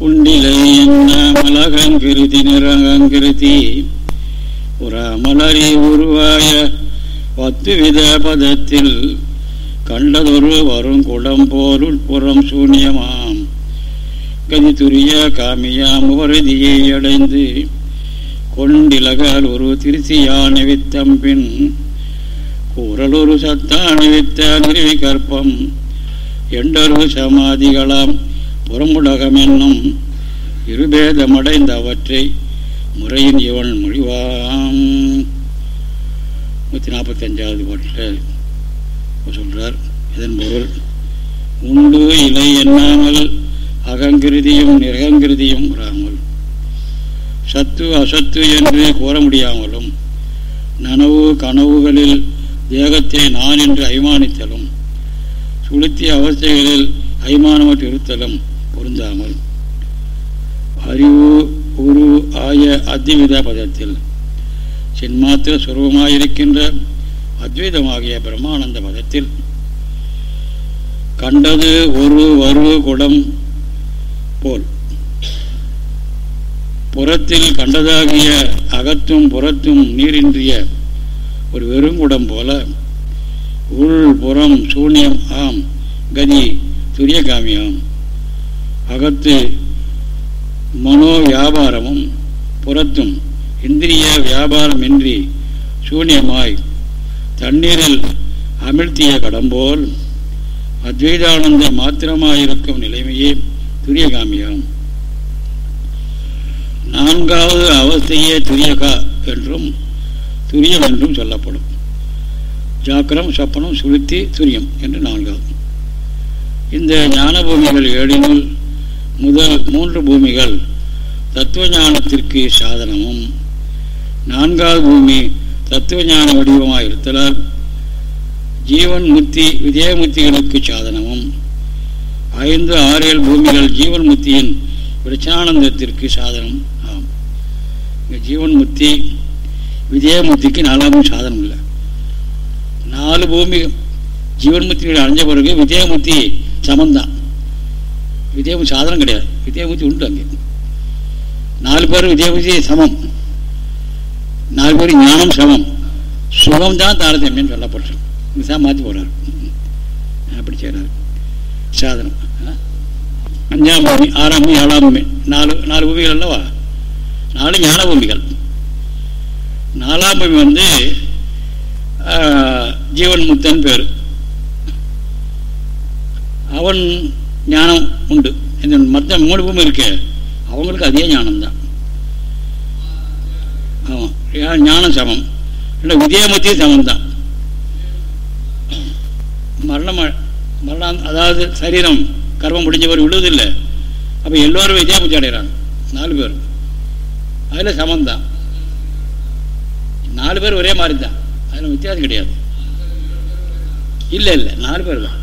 உண்டிலை என்ன மலகங்கிருதி நிறங்கங்கிருதி உரமலரி உருவாய பத்துவித பதத்தில் கண்டதொரு வரும் குடம் போருள் புறம் சூன்யமாம். கதித்துரிய காமியாம் உவருதியை அடைந்து கொண்டிலகால் ஒரு திருச்சியான வித்தம் பின் கூறலொரு சத்தான வித்த நிறுவி கற்பம். எண்டொரு சமாதிகளாம் புறமுடகம் என்னும் இருபேதமடைந்த அவற்றை முறையின் இவன் மொழிவாம். நூற்றி நாற்பத்தஞ்சாவது பாட்டில் சொல்றார் இதன் பொருள் உண்டு இலை எண்ணாமல் அகங்கிருதியும் நிரகங்கிருதியும் வராமல் சத்து அசத்து என்று கூற முடியாமலும் நனவு கனவுகளில் தேகத்தை நான் என்று அபிமானித்தலும் சுளுத்திய அவஸ்தைகளில் அபிமானமற்று இருத்தலும் பொருந்தாமல். அறிவு உரு ஆய அத்வித பதத்தில். சின்மாத்திர சுரூபமாயிருக்கின்ற அத்வைதமாகிய பிரம்மானந்த பதத்தில். கண்டது ஒரு வரு குடம் போல். புறத்தில் கண்டதாகிய அகத்தும் புறத்தும் நீரின்றிய ஒரு வெறுங்குடம் போல. உள் புறம் சூன்யம் ஆம் கதி துரியகாமியாம். அகத்து மனோ வியாபாரமும் புறத்தும் இந்திரிய வியாபாரமின்றி சூன்யமாய் தண்ணீரில் அமிழ்த்திய கடம்போல் அத்வைதானந்த மாத்திரமாயிருக்கும் நிலைமையே துரியகாமியாம். நான்காவது அவஸ்தையே துரியகா என்றும் துரியம் என்றும் சொல்லப்படும். ஜாக்கிரம் சொப்பனம் சுளுத்தி துரியம் என்று நான்காவது இந்த ஞானபூமிகள் ஏழினுள் முதல் மூன்று பூமிகள் தத்துவ ஞானத்திற்கு சாதனமும் நான்காவது பூமி தத்துவ ஞான வடிவமாக இருத்தலால் ஜீவன் முத்தி விஜயமுத்திகளுக்கு சாதனமும் ஐந்து ஆறேழு பூமிகள் ஜீவன் முத்தியின் பிரச்சனானந்தத்திற்கு சாதனம் ஆகும் இங்கே ஜீவன் முத்தி விஜயமுத்திக்கு நாலாவது சாதனம் இல்லை. நாலு பூமி ஜீவன் முத்திகளை அடைஞ்ச பிறகு விஜயமுத்தி சமந்தான் விதேமுத்தி சாதனம் கிடையாது. விதேமுத்தி உண்டு அங்கே. நாலு பேர் விதேமுத்தி சமம். நாலு பேர் ஞானம் சமம். சுகம் தான் தாரதமியம் சொல்லப்பட்டிருக்கு. இதுதான் மாற்றி போடுறாரு. அப்படி செய்கிறார் சாதனம். அஞ்சாம் பூமி ஆறாம் பூமி ஏழாம் பூமி நாலு நாலு பூமிகள் அல்லவா? நாலு ஞான பூமிகள் நாலாம் பூமி வந்து ஜீவன் முத்தன் பேர். அவன் ஞானம் உண்டு. இந்த மற்ற மூணு பூமி இருக்கு அவங்களுக்கு அதே ஞானம்தான். ஆமாம் ஞானம் சமம். இல்லை விஜயமத்தியும் சமம் தான் மரணம் மரணம் அதாவது சரீரம் கர்மம் முடிஞ்சவர் விழுவதில்லை. அப்போ எல்லோரும் விஜயமுத்தி அடைகிறாங்க. நாலு பேர். அதில் சமந்தான் நாலு பேர் ஒரே மாதிரி தான் அதில் வித்தியாசம் கிடையாது. இல்லை இல்லை நாலு பேர் தான்.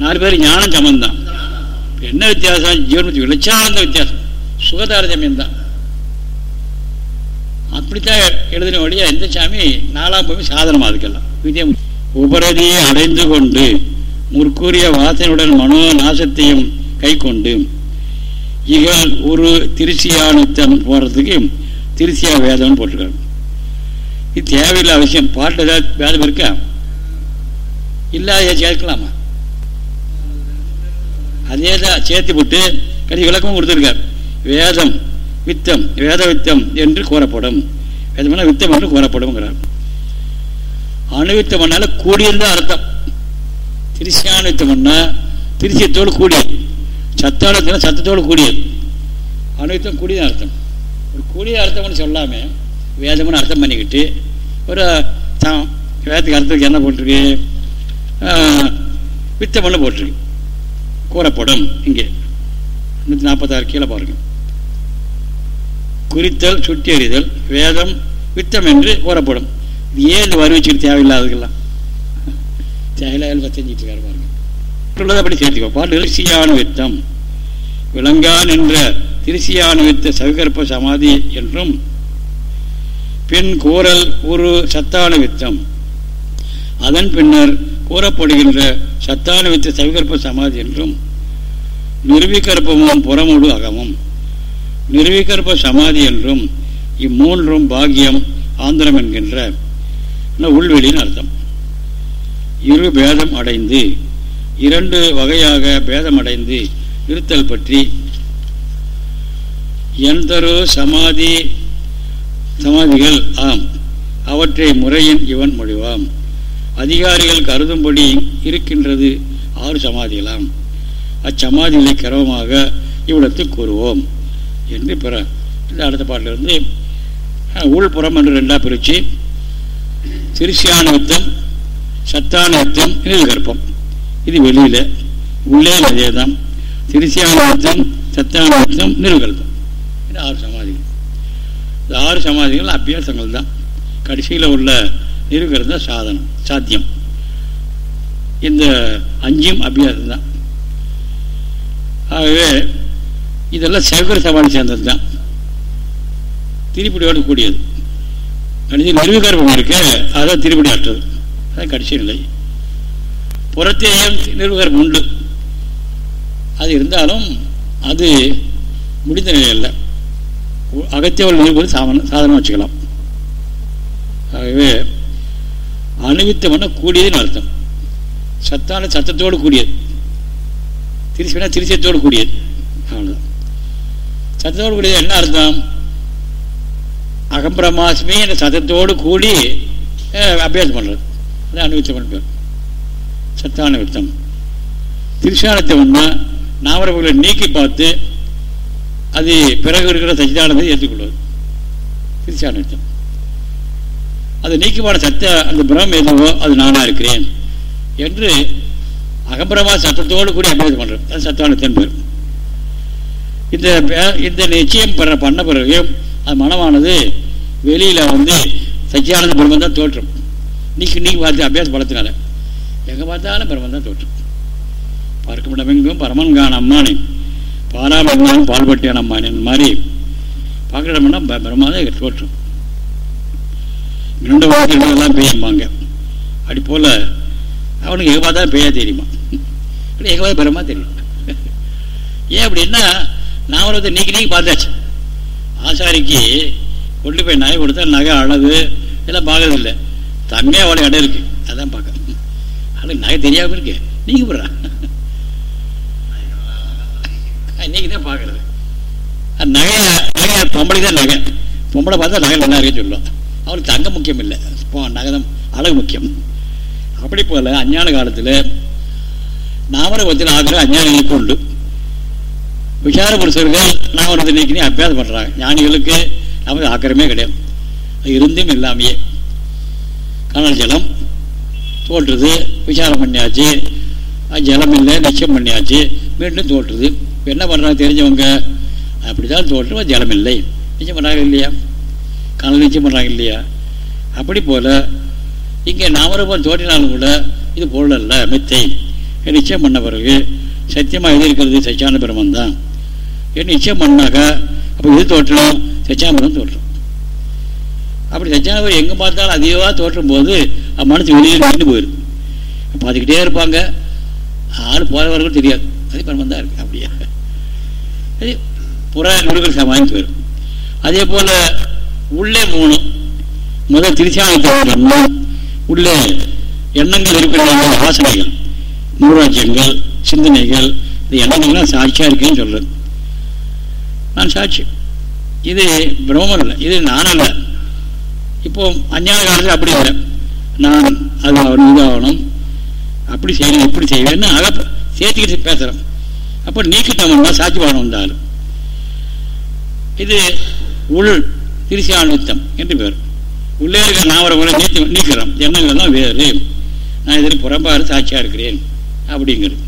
நாலு பேர் ஞானம் சமந்தான். என்ன வித்தியாசம்? ஜீவன் விளைச்சானந்த வித்தியாசம். சுகதாரதமியம் தான் அப்படித்தான் எழுதின வழியா எந்த சாமி நாலாம் பூமி சாதனமாக அதுக்கெல்லாம். விஜயம் உபரதியை அடைந்து கொண்டு முற்கூறிய வாசனையுடன் மனோ நாசத்தையும் கை கொண்டு இகழ் ஒரு திருச்சியானுத்தம் போகிறதுக்கு திருச்சியா வேதம்னு போட்டிருக்காங்க இது தேவையில்லை அவசியம் பாட்டு ஏதாவது வேதம் இருக்கா? இல்லாத சேர்க்கலாமா அதே தான் சேர்த்து போட்டு கடி விளக்கமும் கொடுத்துருக்கார். வேதம் வித்தம் வேத வித்தம் என்று கூறப்படும் வேதம்னா வித்தம் என்று கூறப்படும்ங்கிறார் அணுவித்தம் பண்ணால அர்த்தம். திருச்சியானுவித்தம் திருச்சியத்தோடு கூடியது. சத்தானத்தினா சத்தத்தோடு கூடியது. அணுவித்தம் கூடியதான் அர்த்தம். ஒரு கூடிய அர்த்தம்னு சொல்லாமல் வேதம்னு அர்த்தம் பண்ணிக்கிட்டு ஒரு வேதத்துக்கு அர்த்தத்துக்கு என்ன போட்டிருக்கு? வித்தம்னு போட்டிருக்கு. கூறப்படும். இங்கே. நூற்றி நாற்பத்தாறு கீழே பாருங்க. குறித்தல் சுட்டி எறிதல் வேதம் வித்தம் என்று கூறப்படும். ஏன் வருவிச்சுட்டு தேவையில்லாததுக்கெல்லாம்? தேவையில்லாத பத்தஞ்சிட்டு இருக்காரு பாருங்க. உள்ளதை அப்படி சேர்த்துக்கோ பாட்டு வித்தம். விளங்கான் என்ற திருசியான வித்த சவிகற்ப சமாதி என்றும் பின் கூறல் ஒரு சத்தான வித்தம். அதன் பின்னர் கூறப்படுகின்ற சத்தான வித்த சவிகற்ப சமாதி என்றும் நிர்வீகற்பமும் புறமுடு அகமும். நிர்வீகற்ப சமாதி என்றும் இம்மூன்றும் பாக்கியம் ஆந்திரம் என்கின்ற உள்வெளியின் அர்த்தம். இரு பேதம் அடைந்து இரண்டு வகையாக பேதமடைந்து இருத்தல் பற்றி எந்தரு சமாதி சமாதிகள் ஆம். அவற்றை முறையின் இவன் மொழிவாம். அதிகாரிகள் கருதும்படி இருக்கின்றது. ஆறு சமாதிகளாம். அச்சமாதிகளை கிரமமாக இவ்விடத்து கூறுவோம். என்று பிற இந்த அடுத்த பாட்டிலிருந்து உள்புறம் என்று ரெண்டாக பிரித்து திருச்சியான யுத்தம் சத்தான யுத்தம் கற்பம் இது வெளியில் உள்ளே அதே தான் திருச்சியான யுத்தம் சத்தான யுத்தம் இது ஆறு சமாதிகள். இந்த ஆறு சமாதிகள் அபியாசங்கள் தான் கடைசியில் உள்ள இருக்கிறது தான் சாதனம் சாத்தியம். இந்த அஞ்சும் அபியாசம் தான். ஆகவே இதெல்லாம் சகர சவால் சேர்ந்தது தான். திருப்படியோடு கூடியது. கடைசி நிர்வீகாரம் இருக்கு அதான் திருப்படி ஆற்றது அதான் கடைசி நிலை. புறத்தேயம் நிர்வீகாரம் உண்டு. அது இருந்தாலும் அது முடிந்த நிலை இல்லை அகத்தியவர்கள் சாதனம் சாதனம் வச்சுக்கலாம். ஆகவே அணுவித்தம்னா கூடியதுன்னு அர்த்தம். சத்தான சத்தத்தோடு கூடியது. திருச்சினா திருச்சத்தோடு கூடியது. அவ்வளோதான் சத்தத்தோடு கூடியது என்ன அர்த்தம்? அகம்பிரமாசமே என்ற சத்தத்தோடு கூடி அபியாசம் பண்ணுறது அது அணுவித்தம் பேர். சத்தான வித்தம். திருஷானத்தம்னா நாமரபுகளை நீக்கி பார்த்து அது பிறகு இருக்கிற சச்சிதானதை ஏற்றுக்கொள்வது. திருச்சானத்தம் அது நீக்கிமான சத்த அந்த பிரம் எதுவோ அது நானாக இருக்கிறேன் என்று அகம்பிரமா சத்தத்தோடு கூடி அபியாசம் பண்ணுறேன் அது சத்தானத்தின் பேர் இந்த இந்த நிச்சயம் பெற பண்ண பிறகு அது மனமானது வெளியில் வந்து சச்சியானந்த பிரம்மன் தான் தோற்றம். நீக்கி நீக்கி பார்த்து அபியாசம் பலத்தினால எங்கே பார்த்தாலும் பிரம்மன் தான் தோற்றம். பார்க்கப்படமெங்கும் பரமன் காண அம்மானே. பாலாமன்னாலும் பால்பட்டியான அம்மான். மாதிரி பார்க்குற இடம்னா பிரம்மா தான் தோற்றம். ரெண்டு வாழ்க்கை எல்லாம் பெய்யும்பாங்க அப்படி போல் அவனுக்கு எகபா தான் பெய்யா தெரியுமா? அப்படி பார்த்தா பிரம்மா தெரியும். ஏன் அப்படின்னா நான் ஒருத்தர் நீக்கி நீக்கி பார்த்தாச்சு. ஆசாரிக்கு கொண்டு போய் நகை கொடுத்தா நகை அழகு இதெல்லாம் பார்க்கறதில்லை. தம்மே அவ்வளோ இடம் இருக்கு. அதான் பார்க்க அவளுக்கு நகை தெரியாமல் இருக்கு. நீங்க போடுறான் இன்னைக்கு தான் பார்க்கறது. நகையை நகையை பொம்பளை தான் நகை. பொம்பளை பார்த்தா நகை நல்லா இருக்குன்னு சொல்லுவோம் அவனுக்கு தங்கம் முக்கியம் இல்லை. நகதம் அழகு முக்கியம். அப்படி போல அஞ்ஞான காலத்தில் நாமரபத்தில் ஆகிற அஞ்ஞானிகளுக்கு உண்டு. விசார புருஷர்கள் நாமரத்தை நீக்கினே அபியாசம் பண்ணுறாங்க ஞானிகளுக்கு நமக்கு ஆக்கிரமே கிடையாது. இருந்தும் இல்லாமையே. கனல் ஜலம் தோற்றுது விசாரம் பண்ணியாச்சு. ஜலம் இல்லை நிச்சயம் பண்ணியாச்சு. மீண்டும் தோற்றுது இப்போ என்ன பண்ணுறாங்க தெரிஞ்சவங்க? அப்படி தான் தோற்று ஜலம் இல்லை. நிச்சயம் பண்ணுறாங்க இல்லையா? கனல் நிச்சயம் பண்ணுறாங்க இல்லையா அப்படி போல் இங்கே நாமரூபம் தோற்றினாலும் கூட இது பொருள் அல்ல மித்தை. நிச்சயம் பண்ண பிறகு சத்தியமாக எது இருக்கிறது சச்சியான பிரமன் தான். நிச்சயம் பண்ணாக்கா அப்போ இது தோற்றணும் சச்சியாமரம் தோற்றம் அப்படி சச்சியானபுரம் எங்கே பார்த்தாலும் அதிகமாக தோற்றும் போது மனசு வெளியே நின்று போயிடும் பார்த்துக்கிட்டே இருப்பாங்க. ஆள் போகிறவர்கள் தெரியாது. அது பிரம்மன் தான் இருக்கு அப்படியா. அது புற நுடுகள் சமாளித்து போயிடும் அதே போல் உள்ளே மூணு. முதல் திருச்சியான உள்ளே எண்ணங்கள் இருக்கிற வாசனைகள் நூறாட்சியங்கள் சிந்தனைகள் இந்த எண்ணங்கள்லாம் சாட்சியாக இருக்குன்னு சொல்றது. நான் சாட்சி. இது பிரம்மன் இல்லை இது நானல்ல இப்போ அஞ்ஞான காலத்தில் அப்படி இல்லை. நான் அது ஆகணும் இது ஆகணும் அப்படி செய்யணும் இப்படி செய்வேன்னு அக சேர்த்துக்கிட்டு பேசுகிறேன் அப்போ நீக்கிட்டவன் சாட்சி பாடம் வந்தாலும் இது உள் திருச்சியானுத்தம் என்று பேர்? உள்ளே இருக்கிற நாவரங்களை நீத்தி நீக்கிறோம். எண்ணங்கள் தான் வேறு. நான் இதில் புறம்பாறு சாட்சியாக இருக்கிறேன். அப்படிங்கிறது.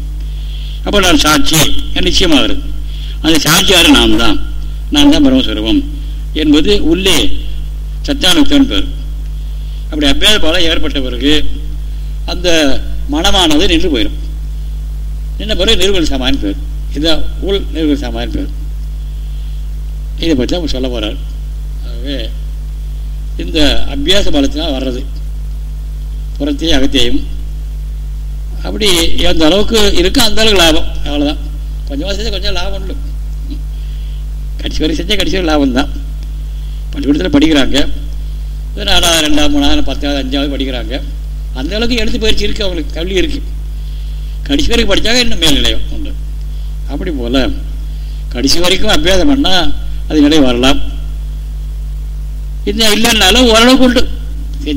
அப்போ நான் சாட்சி. நிச்சயமாகிறது அந்த சாட்சியார் நான் தான். நான் தான் பிரம்மஸ்வரூபம் என்பது உள்ளே சத்தியானுத்தன் பேர். அப்படி அபியாத பலம் ஏற்பட்ட பிறகு அந்த மனமானது நின்று போயிடும் நின்ற பிறகு நிறுவல் சாமான் பேர். இதுதான் உள் நிறுவல் சாமான் பேர். இதை பற்றி அவங்க சொல்ல போகிறார் ஆகவே இந்த அபியாச பலத்தினால் வர்றது. புறத்தையும் அகத்தையும். அப்படி எந்த அளவுக்கு இருக்கோ அந்த அளவுக்கு லாபம். அவ்வளோதான் கொஞ்சமாக செஞ்சால் கொஞ்சம் லாபம் இல்லை கடைசி வரை செஞ்சால் கடைசி வரை லாபம் தான். பள்ளிக்கூடத்தில் படிக்கிறாங்க. நாலாவது ரெண்டாவது மூணாவது பத்தாவது அஞ்சாவது படிக்கிறாங்க. அந்த அளவுக்கு எழுத்து பயிற்சி இருக்குது அவங்களுக்கு. கல்வி இருக்குது கடைசி வரைக்கும் படித்தாங்க இன்னும் மேல்நிலையம் உண்டு. அப்படி போல் கடைசி வரைக்கும் அபியாசம் பண்ணால் அது நிலை வரலாம். இன்னும் இல்லைன்னாலும் ஓரளவுக்கு உண்டு.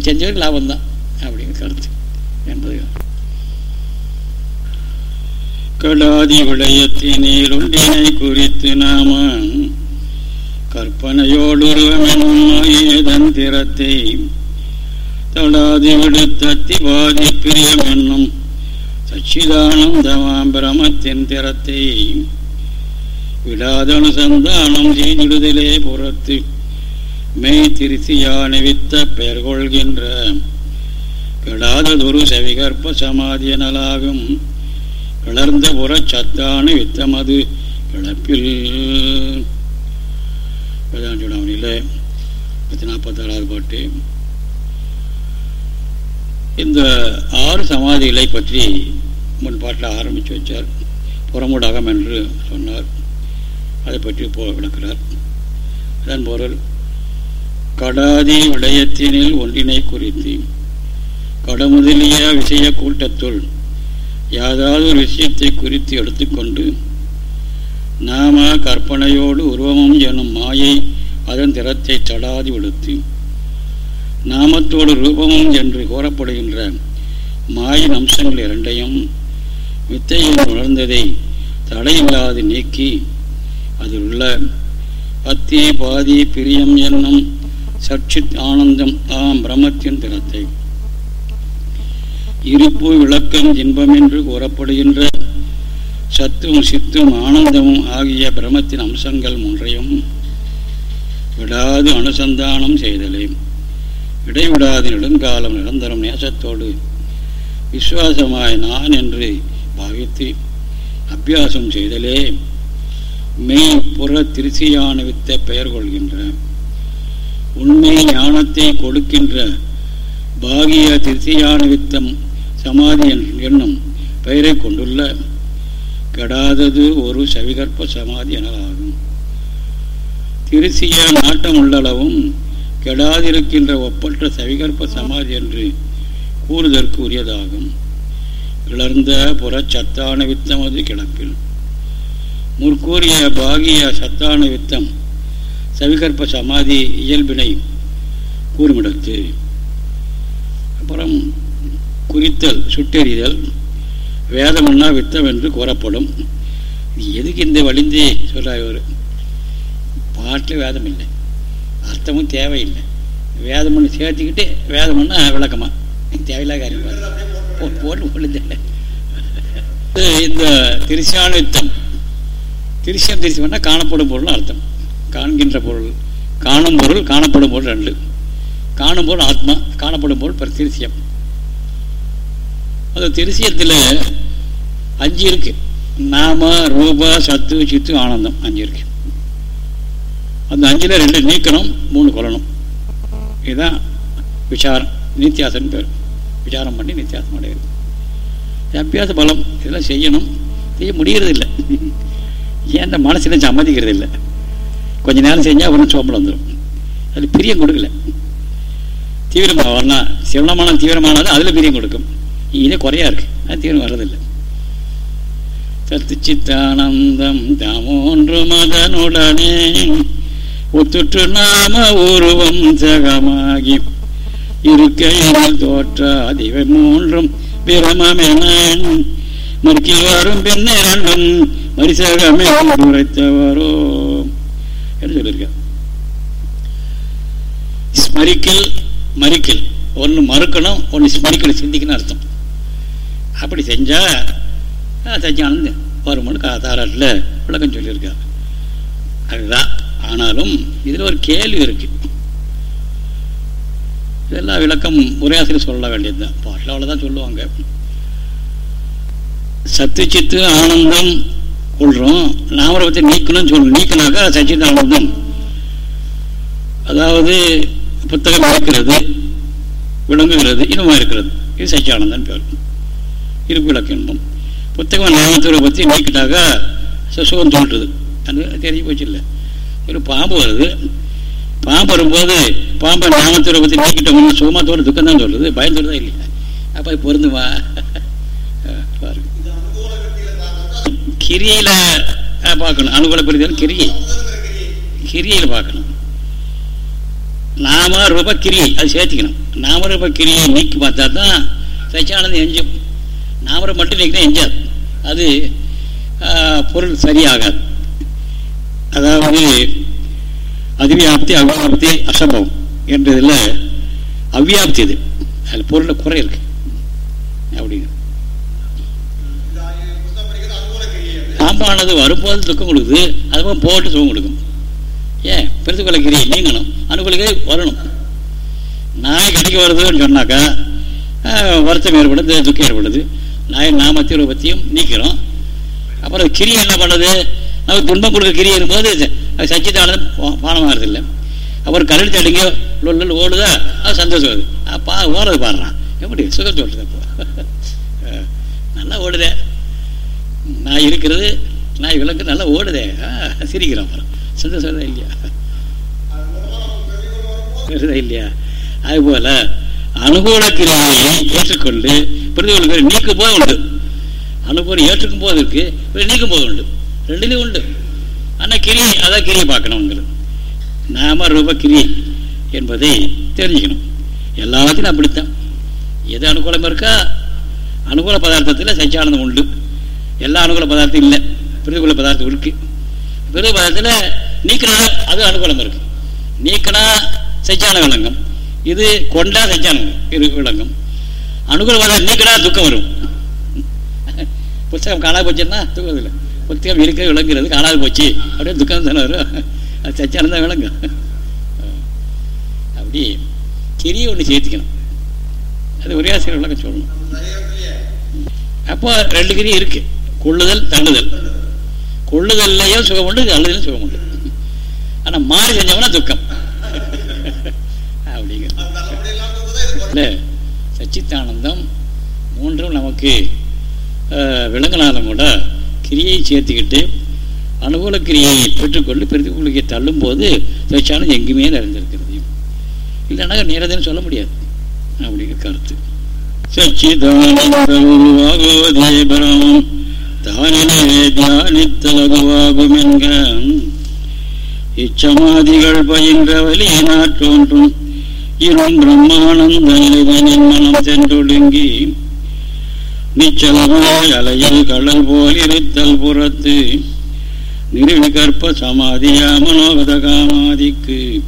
செஞ்சவருக்கு லாபம் தான் அப்படின்னு கருத்து. என்பது கடாதி விடயத்தினில் ஒன்றினை குறித்து நாம கற்பனையோடுருவமென்னும் திறத்தை தடாதி விடுத்தத்தி பாதி பிரியம் என்னும் சச்சிதானந்தமாம் பிரமத்தின் திறத்தை விடாதனு சந்தானம் செய்திடுதலே புறத்து மெய் திருசியான வித்த பெயர் கொள்கின்ற கெடாததொரு செவிகற்ப சமாதியனலாகும் கிளர்ந்த புற சத்தான வித்தமது கிளப்பில் வேதாண்டிடாமணியில் பத்து நாற்பத்தாறாவது பாட்டு. இந்த ஆறு சமாதிகளை பற்றி முன் பாட்டில் ஆரம்பித்து வச்சார். புறமுடகம் என்று சொன்னார். அதை பற்றி போ விளக்கிறார். அதன் பொருள் கடாதி விடயத்தினில் ஒன்றினை குறித்து. கடமுதலிய விஷய கூட்டத்துள் யாதாவது ஒரு விஷயத்தை குறித்து எடுத்துக்கொண்டு நாம கற்பனையோடு உருவமும் எனும் மாயை அதன் திறத்தை தடாதி விடுத்து நாமத்தோடு ரூபமும் என்று கூறப்படுகின்ற மாயின் அம்சங்கள் இரண்டையும் வித்தையில் உணர்ந்ததை தடையில்லாது நீக்கி அதில் உள்ள பத்தி பாதி பிரியம் என்னும் சச்சித் ஆனந்தம் ஆம் பிரம்மத்தின் திறத்தை. இருப்பு விளக்கம் இன்பம் என்று கூறப்படுகின்ற சத்தும் சித்தும் ஆனந்தமும் ஆகிய பிரமத்தின் அம்சங்கள் மூன்றையும் விடாது அனுசந்தானம் செய்தலே. இடைவிடாது நெடுங்காலம் நிரந்தரம் நேசத்தோடு விசுவாசமாய் நான் என்று பாவித்து அபியாசம் செய்தலே. மெய் புற திருசியான வித்த பெயர் கொள்கின்ற உண்மை ஞானத்தை கொடுக்கின்ற பாகிய திருத்தியான வித்தம் சமாதி என்னும் பெயரை கொண்டுள்ள கெடாதது ஒரு சவிகற்ப சமாதி எனலாகும். திருச்சிய நாட்டம் உள்ளளவும் கெடாதிருக்கின்ற ஒப்பற்ற சவிகற்ப சமாதி என்று கூறுதற்கு உரியதாகும் கிளர்ந்த புற சத்தான வித்தம் அது கிளப்பில் முற்கூறிய பாகிய சத்தான வித்தம் சவிகற்ப சமாதி இயல்பினை கூறுமிடத்து அப்புறம் குறித்தல் சுட்டெறிதல் வேதமன்னா வித்தம் என்று கூறப்படும். எதுக்கு இந்த வழிந்து சொல்கிறார் இவர்? பாட்டில் வேதம் இல்லை. அர்த்தமும் தேவையில்லை. வேதம் ஒன்று சேர்த்துக்கிட்டு வேதம் விளக்கமாக விளக்கமா? தேவையில்லாத காரியம் போட்டு பொழுதில்லை இந்த திருசாணித்தம் திருசியம் திருசியம்னா காணப்படும் பொருள்னு அர்த்தம். காண்கின்ற பொருள் காணும் பொருள் காணப்படும் பொருள் ரெண்டு. காணும் பொருள் ஆத்மா காணப்படும் பொருள் பிரத்திரிசியம் அந்த திருசியத்தில் அஞ்சு இருக்கு. நாம ரூபா சத்து சித்து ஆனந்தம் அஞ்சு இருக்கு. அந்த அஞ்சில் ரெண்டு நீக்கணும் மூணு கொள்ளணும் இதுதான் விசாரம் நித்தியாசன் பேர். விசாரம் பண்ணி நித்தியாசம் அடைகிறது அபியாச பலம் இதெல்லாம் செய்யணும். செய்ய முடிகிறது இல்லை ஏன் அந்த மனசில் சம்மதிக்கிறது இல்லை கொஞ்ச நேரம் செஞ்சால் அப்புறம் சோம்பல் வந்துடும் அது பிரியம் கொடுக்கல. தீவிரமாக வரலாம் சிவனமான தீவிரமானது அதில் பிரியம் கொடுக்கும். இதே குறையா இருக்கு. அது தீவிரம் வர்றதில்லை. தத்து சித்தானந்தம் தாமோன்று மதனுடனே ஒத்துற்று நாம உருவம் சகமாகி இருக்கையில் தோற்றாதிவை மூன்றும் பிரமமென மறுக்கில் வரும் பின்னிரண்டும் மரிசகமே உரைத்தவரோ. என்று சொல்லியிருக்கார் ஸ்மரிக்கல் மறிக்கல். ஒன்று மறுக்கணும் ஒன்று ஸ்மரிக்கணும் சிந்திக்கணும் அர்த்தம். அப்படி செஞ்சா சச்சியானந்து வருமானு தாராட்டில் விளக்கம் சொல்லியிருக்கார் அதுதான் ஆனாலும் இதில் ஒரு கேள்வி இருக்கு. இதெல்லாம் விளக்கம் உரையாசிரியர் சொல்ல வேண்டியது தான் பாட்டில் அவ்வளோதான் சொல்லுவாங்க. சத்து சித்து ஆனந்தம் கொள்றோம் நாமரபத்தை நீக்கணும்னு சொல்லணும். நீக்கினாக்கா சச்சித் ஆனந்தம் அதாவது புத்தகம் இருக்கிறது விளங்குகிறது இனமாக இருக்கிறது. இது சச்சியானந்தன் பேர். இருப்பு இலக்க இன்பம் புத்தகம் நாமத்துவரை பற்றி நீக்கிட்டாக்கா சுகம் தோன்றுது. அது தெரிஞ்சு போச்சு இல்லை. ஒரு பாம்பு வருது. பாம்பு வரும்போது பாம்பை நாமத்தை பற்றி நீக்கிட்டோம்னு சுகமாக தோணும் துக்கம் தான் சொல்லுது பயம் தோணுதா இல்லையா? அப்போ பொருந்துமா? கிரியையில் பார்க்கணும். அனுகூல பிரிதல் கிரியை. கிரியையில் பார்க்கணும். நாம ரூப கிரியை அது சேர்த்துக்கணும். நாம ரூப கிரியை நீக்கி பார்த்தா தான் சச்சியானந்தம் எஞ்சும். நாமரம் மட்டும் நீக்கினா எஞ்சாது. அது பொருள் சரியாகாது. அதாவது அதிவியாப்தி அவ்வியாப்தி அசம்பவம் என்றதில் அவ்வியாப்தி இது. அதில் பொருளில் குறை இருக்கு. அப்படிங்கிற பாம்பானது வரும்போது துக்கம் கொடுக்குது அதுபோல் போட்டு சுகம் கொடுக்கும். ஏன்? பிரதிகூல கிரியை நீங்கணும் அனுகூல வரணும். நாய் கடிக்க வருதுன்னு சொன்னாக்கா ஆஹ், வருத்தம் ஏற்படுது துக்கம் ஏற்படுது. நாய் நாமத்திய ரூபத்தையும் நீக்கிறோம். அப்புறம் கிரி என்ன பண்ணுது? நமக்கு துன்பம் கொடுக்குற கிரி இருக்கும்போது அது சச்சிதானந்தம் பா- பானமாகிறது இல்லை அப்புறம் கரடி தடுங்க லொல்லு ஓடுதா அது சந்தோஷம் வருது. பா ஓடுறது பாடுறான் எப்படி? சுகம் சொல்றது அப்போ. ஆஹ், நல்லா ஓடுதே. நான் இருக்கிறது நான் விளக்கு நல்லா ஓடுதே. ஆ, சிரிக்கிறேன் அப்புறம் சந்தோஷம் இல்லையா? இல்லையா? அதுபோல அனுகூல கிரியை ஏற்றுக்கொண்டு பிரதிகூல நீக்கும் போது உண்டு. அனுகூலம் ஏற்றுக்கும் போது இருக்கு நீக்கும் போது உண்டு. ரெண்டுலேயும் உண்டு. ஆனால் கிரி அதான் கிரியை பார்க்கணும் உங்களுக்கு. நாம ரூப கிரி என்பதை தெரிஞ்சுக்கணும். எல்லாத்தையும் அப்படித்தான். எது அனுகூலம் இருக்கா? அனுகூல பதார்த்தத்தில் சச்சியானந்தம் உண்டு. எல்லா அனுகூல பதார்த்தம் இல்லை. பிரதிகூல பதார்த்தம் இருக்கு. பிரதி பதார்த்தத்தில் நீக்கினா அது அனுகூலம் இருக்கு. நீக்கினா சச்சியான விளங்கம். இது கொண்டா சச்சியான விளங்கம். அனுகூல பதார்த்தம் நீக்கினா துக்கம் வரும். புத்தகம் காணாது போச்சுன்னா துக்கம் இல்லை. புத்தகம் இருக்க விளங்குறது காணாது போச்சு. அப்படியே துக்கம் தானே வரும். அது சச்சியானந்தான் விளங்கும். அப்படி கிரியை ஒன்று சேர்த்துக்கணும். அது ஒரே ஆசிரியர் விளக்கம் சொல்லணும். அப்போ ரெண்டு கிரி இருக்கு. கொள்ளுதல் தள்ளுதல். கொள்ளுதல்லையும் சுகம் உண்டு தள்ளுதலும் சுகம் உண்டு. ஆனால் மாறி செஞ்சோம்னா துக்கம். அப்படிங்கிறது சச்சித்தானந்தம் மூன்றும் நமக்கு அஹ், விளங்கினாலும் கூட கிரியை சேர்த்துக்கிட்டு அனுகூல கிரியை பெற்றுக்கொண்டு பிரதிகூலியை தள்ளும்போது சச்சியானந்தம் எங்குமே நிறைந்திருக்கிறது. இல்லைன்னா நேரதுன்னு சொல்ல முடியாது. அப்படிங்கிற கருத்து. சச்சிதானந்த உருவாகுவதே தானிலே தியானித்தலகுவாகும் என்க இச்சமாதிகள் பயின்ற வழியினாற் தோன்றும். இரும் பிரம்மானந்த நிலைதனின் மனம் சென்றொடுங்கி. நிச்சலமாய் அலையில் கடல் போல் இருத்தல் புறத்து. நிறுவிகற்ப சமாதியா மனோகத காமாதிக்கு.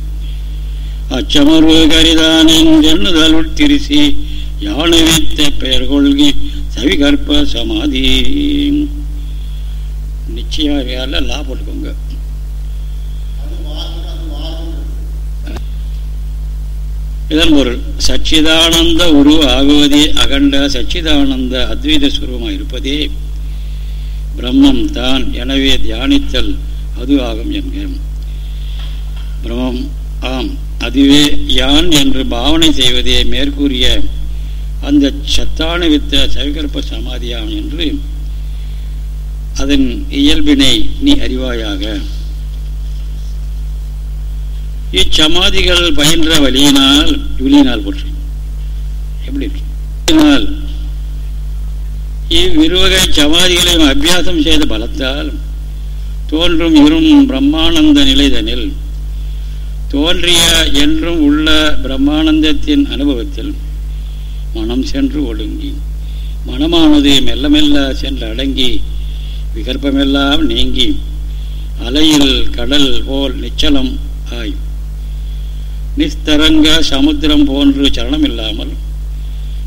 அச்சமர்வு கரிதானின் எண்ணுதல் உட்திரிசி யானை வைத்த பெயர் கொள்கி. சவிகற்ப சமாதி நிச்சயம் லா போட்டுக்கோங்க. இதன் பொருள் சச்சிதானந்த உருவாகுவதே ஆகுவதே அகண்ட சச்சிதானந்த அத்வைத சுரூபமாக இருப்பதே பிரம்மம் தான் எனவே தியானித்தல் அது ஆகும் என்க பிரம்மம் ஆம் அதுவே யான் என்று பாவனை செய்வதே மேற்கூறிய அந்த சத்தான வித்த சவிகற்ப சமாதியாம் என்று அதன் இயல்பினை நீ அறிவாயாக. இச்சமாதிகள் பயின்ற வழியினால் விழியினால் போற்று. எப்படி இருக்கு? இவ்விருவகை சமாதிகளையும் அபியாசம் செய்த பலத்தால் தோன்றும் இரும் பிரம்மானந்த நிலைதனில் தோன்றிய என்றும் உள்ள பிரம்மானந்தத்தின் அனுபவத்தில் மனம் சென்று ஒடுங்கி மனமானது மெல்ல மெல்ல சென்று அடங்கி விகற்பமெல்லாம் நீங்கி அலையில் கடல் போல் நிச்சலம் ஆய். நிஸ்தரங்க சமுத்திரம் போன்று சரணமில்லாமல் இல்லாமல்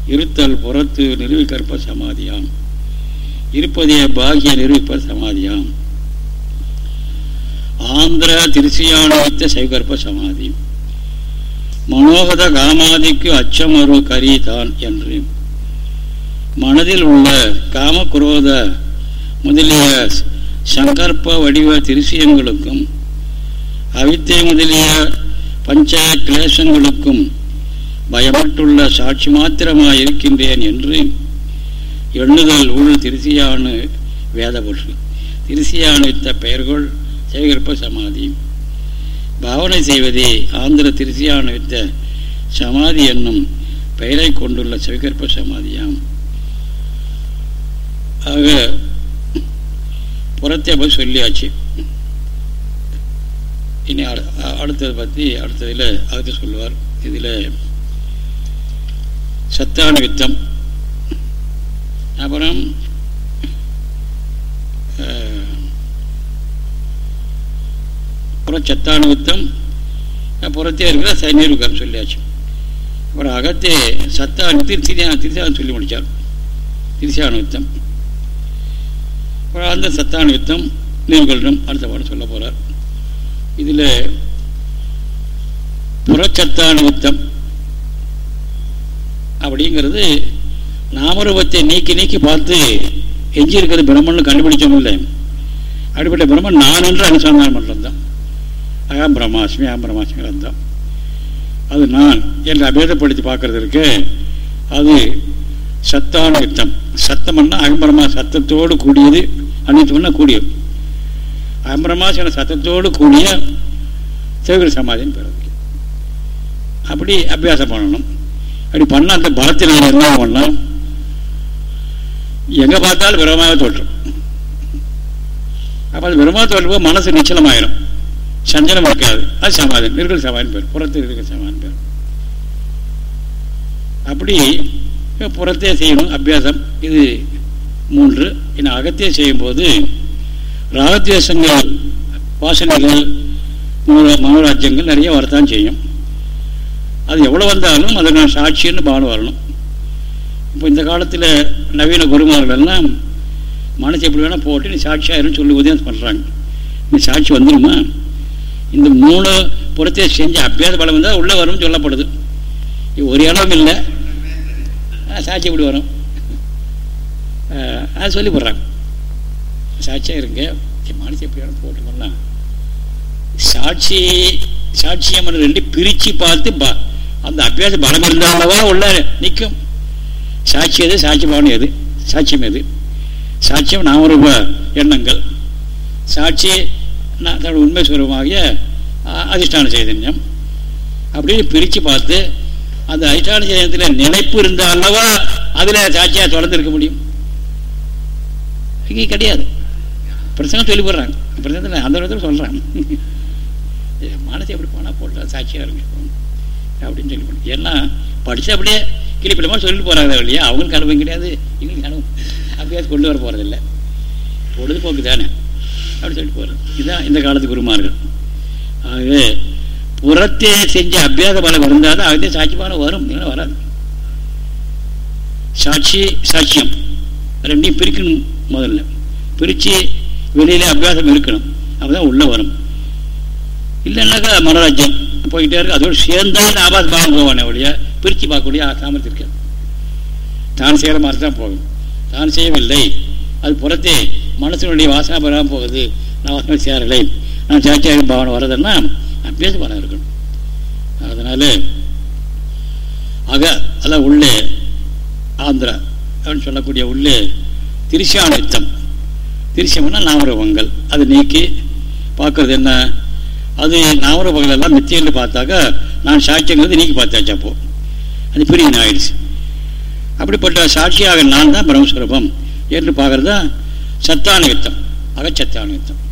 இருத்தல் புறத்து நிறுவிகற்ப சமாதியாம். இருப்பதே பாகிய நிரூபிப்ப சமாதியாம். ஆந்திர திருசியானுவித்த சைகற்ப சமாதி. மனோகத காமாதிக்கு அச்சமொரு கரிதான் என்று மனதில் உள்ள காம குரோத முதலிய சங்கற்ப வடிவ திருசியங்களுக்கும் அவித்தை முதலிய பஞ்ச கிளேசங்களுக்கும் பயப்பட்டுள்ள சாட்சி மாத்திரமாய் இருக்கின்றேன் என்று எண்ணுதல் உள் திருசியானு வேதபொருள். புருஷன் திருசியானுத்த பெயர்கள் சேகரிப்ப சமாதி. பாவனை செய்வதே ஆந்திர திருசியான வித்த சமாதி என்னும் பெயரை கொண்டுள்ள செவிகற்ப சமாதியாம். ஆக புறத்தை போய் சொல்லியாச்சு. இனி அடுத்ததை பற்றி அடுத்ததில் அடுத்து சொல்லுவார். இதில் சத்தான வித்தம். அப்புறம் புறச்சத்தான வித்தம் புறத்தே இருக்கிற சைநீருக்கார் சொல்லியாச்சு. அப்புறம் அகத்தே சத்தான திருச்சியா திருச்சியான சொல்லி முடித்தார் திருசியான யுத்தம் அப்புறம் அந்த சத்தான யுத்தம் நீர்களிடம் அடுத்த பாடம் சொல்ல போகிறார் இதில் புறச்சத்தான யுத்தம் அப்படிங்கிறது நாமரூபத்தை நீக்கி நீக்கி பார்த்து எஞ்சி இருக்கிறது பிரம்மன் கண்டுபிடிச்சோம் இல்லை. அப்படிப்பட்ட பிரம்மன் நான் என்று அனுசந்தானம் பண்ணுறது தான் அகம் பிரம்மாஸ்மி அகம் பிரம்மாஸ்மி அர்த்தம் அது நான் என்று அபேதப்படுத்தி பார்க்கறதுக்கு அது சத்தான யுத்தம் சத்தம்னா அகம்பிரமா சத்தத்தோடு கூடியது அனைத்தும்னா கூடியது. அகம்பிரமாசன சத்தத்தோடு கூடிய சிவகிரி சமாதின்னு பேர் அப்படி அபியாசம் பண்ணணும். அப்படி பண்ண அந்த பலத்தில் என்ன பண்ணால் எங்கே பார்த்தாலும் விரமாக தோற்றும். அப்போ அது விரமாக தோற்றும் மனசு நிச்சலமாயிரும். சஞ்சலம் இருக்காது. அது சமாதி. நிர்கள் சமாதின் பேர். புறத்தில் இருக்கிற சமாதின் பேர். அப்படி புறத்தே செய்யணும். அபியாசம். இது மூன்று. இன்னும் அகத்தே செய்யும்போது ராகத்வேஷங்கள் வாசனைகள் மனோராஜ்யங்கள் நிறைய வரத்தான் செய்யும். அது எவ்வளோ வந்தாலும் அதை நான் சாட்சின்னு பாவனை வரணும். இப்போ இந்த காலத்தில் நவீன குருமார்கள்லாம் மனசு எப்படி வேணால் போட்டு நீ சாட்சியாயிரும் சொல்லி உதயம் பண்ணுறாங்க நீ சாட்சி வந்துடுமா இந்த மூணு புறத்தை செஞ்சு அபியாச பலம் வந்தால் உள்ளே வரும்னு சொல்லப்படுது. ஒரு இடம் இல்லை. சாட்சி இப்படி வரும். அது சொல்லி போடுறாங்க. சாட்சியாக இருங்க. மனசு எப்படி வேணும் போட்டுக்கலாம் சாட்சி சாட்சியம் ரெண்டு பிரித்து பார்த்து ப அந்த அபியாச பலம் இருந்தாலவா உள்ள நிற்கும் சாட்சி எது? சாட்சி பவனம் எது? சாட்சியம் எது? சாட்சியம் நாமரூப எண்ணங்கள். சாட்சி தன்னோட உண்மை சுரூபமாகிய அதிஷ்டான சைதன்யம் அப்படின்னு பிரித்து பார்த்து அந்த அதிஷ்டான சைதன்யத்தில் நினைப்பு இருந்த அல்லவா அதில் சாட்சியாக தொடர்ந்துருக்க முடியும் இங்கே கிடையாது பிரச்சனை சொல்லி போடுறாங்க பிரசங்கத்தில் அந்த இடத்துல சொல்கிறாங்க மனசு எப்படி போனால் போட்டால் சாட்சியாக இருக்கு அப்படின்னு சொல்லி போடுங்க ஏன்னா படித்த அப்படியே கிளிப்பிடமாக சொல்லி போகிறாங்க இல்லையா அவங்களுக்கு அனுபவம் கிடையாது எங்களுக்கு அனுபவம் அப்படியே கொண்டு வர போகிறதில்ல பொழுதுபோக்கு தானே அப்படின்னு சொல்லிட்டு போகிறது இதுதான் இந்த காலத்து குருமார்கள் ஆகவே புறத்தே செஞ்ச அபியாச பலம் இருந்தால் தான் அதுதான் சாட்சி பலம் வரும். இல்லைன்னா வராது. சாட்சி சாட்சியம். ரெண்டையும் பிரிக்கணும் முதல்ல. பிரித்து வெளியில் அபியாசம் இருக்கணும். அப்போதான் உள்ளே வரும். இல்லைன்னாக்கா மனராஜ்யம் போய்கிட்டே இருக்கு அதோடு சேர்ந்தால் ஆபாச பாவம் போவானே ஒழிய பிரித்து பார்க்கக்கூடிய சாமர்த்தியம் தான் செய்கிற மாதிரி தான் போகும். தான் செய்யவில்லை. அது புறத்தே மனசினுடைய வாசனை பெறாமல் போகுது. நான் வாசனை சேரலை நான் சாட்சியாக பாவனை வர்றதுன்னா அபியாச பலம் இருக்கணும். அதனால ஆக அதான் உள்ளே ஆந்திரா அப்படின்னு சொல்லக்கூடிய உள்ளே திருஷானித்தம் திருஷம்னா நாமரபங்கள். அது நீக்கி பார்க்கறது என்ன? அது நாமரபங்கள் எல்லாம் மித்தியன்னு பார்த்தாக்கா நான் சாட்சியங்கிறது நீக்கி பார்த்தாச்சு அப்போ. அது பிரியன் ஆயிடுச்சு. அப்படிப்பட்ட சாட்சியாக நான் தான் பிரம்மஸ்வரூபம். என்று பார்க்கறது? தான் சத்தான யுத்தம் அகச்சத்தான யுத்தம்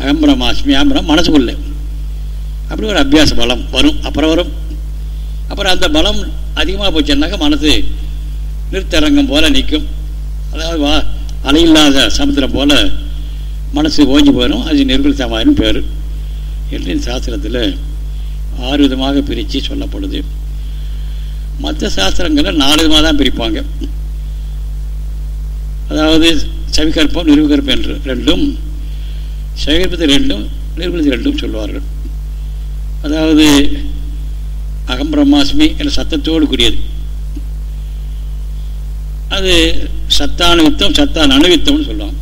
அகம்பிரமாஸ்மி அம்பரம் மனசுக்குள்ளே. அப்படி ஒரு அபியாச பலம் வரும் அப்புறம் வரும். அப்புறம் அந்த பலம் அதிகமாக போச்சுன்னாக்கா மனசு நிறுத்தரங்கம் போல் நிற்கும். அதாவது வா அலையில்லாத சமுத்திரம் போல் மனசு ஓஞ்சி போயிடும் அது நிர்குல பேர். என்று சாஸ்திரத்தில் ஆறு விதமாக பிரித்து சொல்லப்படுது. மற்ற சாஸ்திரங்களில் நாலு விதமாக தான் பிரிப்பாங்க. அதாவது சவிகற்பம் நிர்விகற்பம் என்று ரெண்டும் சவிகற்பத்தை ரெண்டும் நிரூபணத்தை ரெண்டும் சொல்லுவார்கள் அதாவது அகம் பிரம்மாஸ்மி என்ற சத்தத்தோடு கூடியது. அது சத்தான வித்தம் சத்தான அணுவித்தம்னு சொல்லுவாங்க.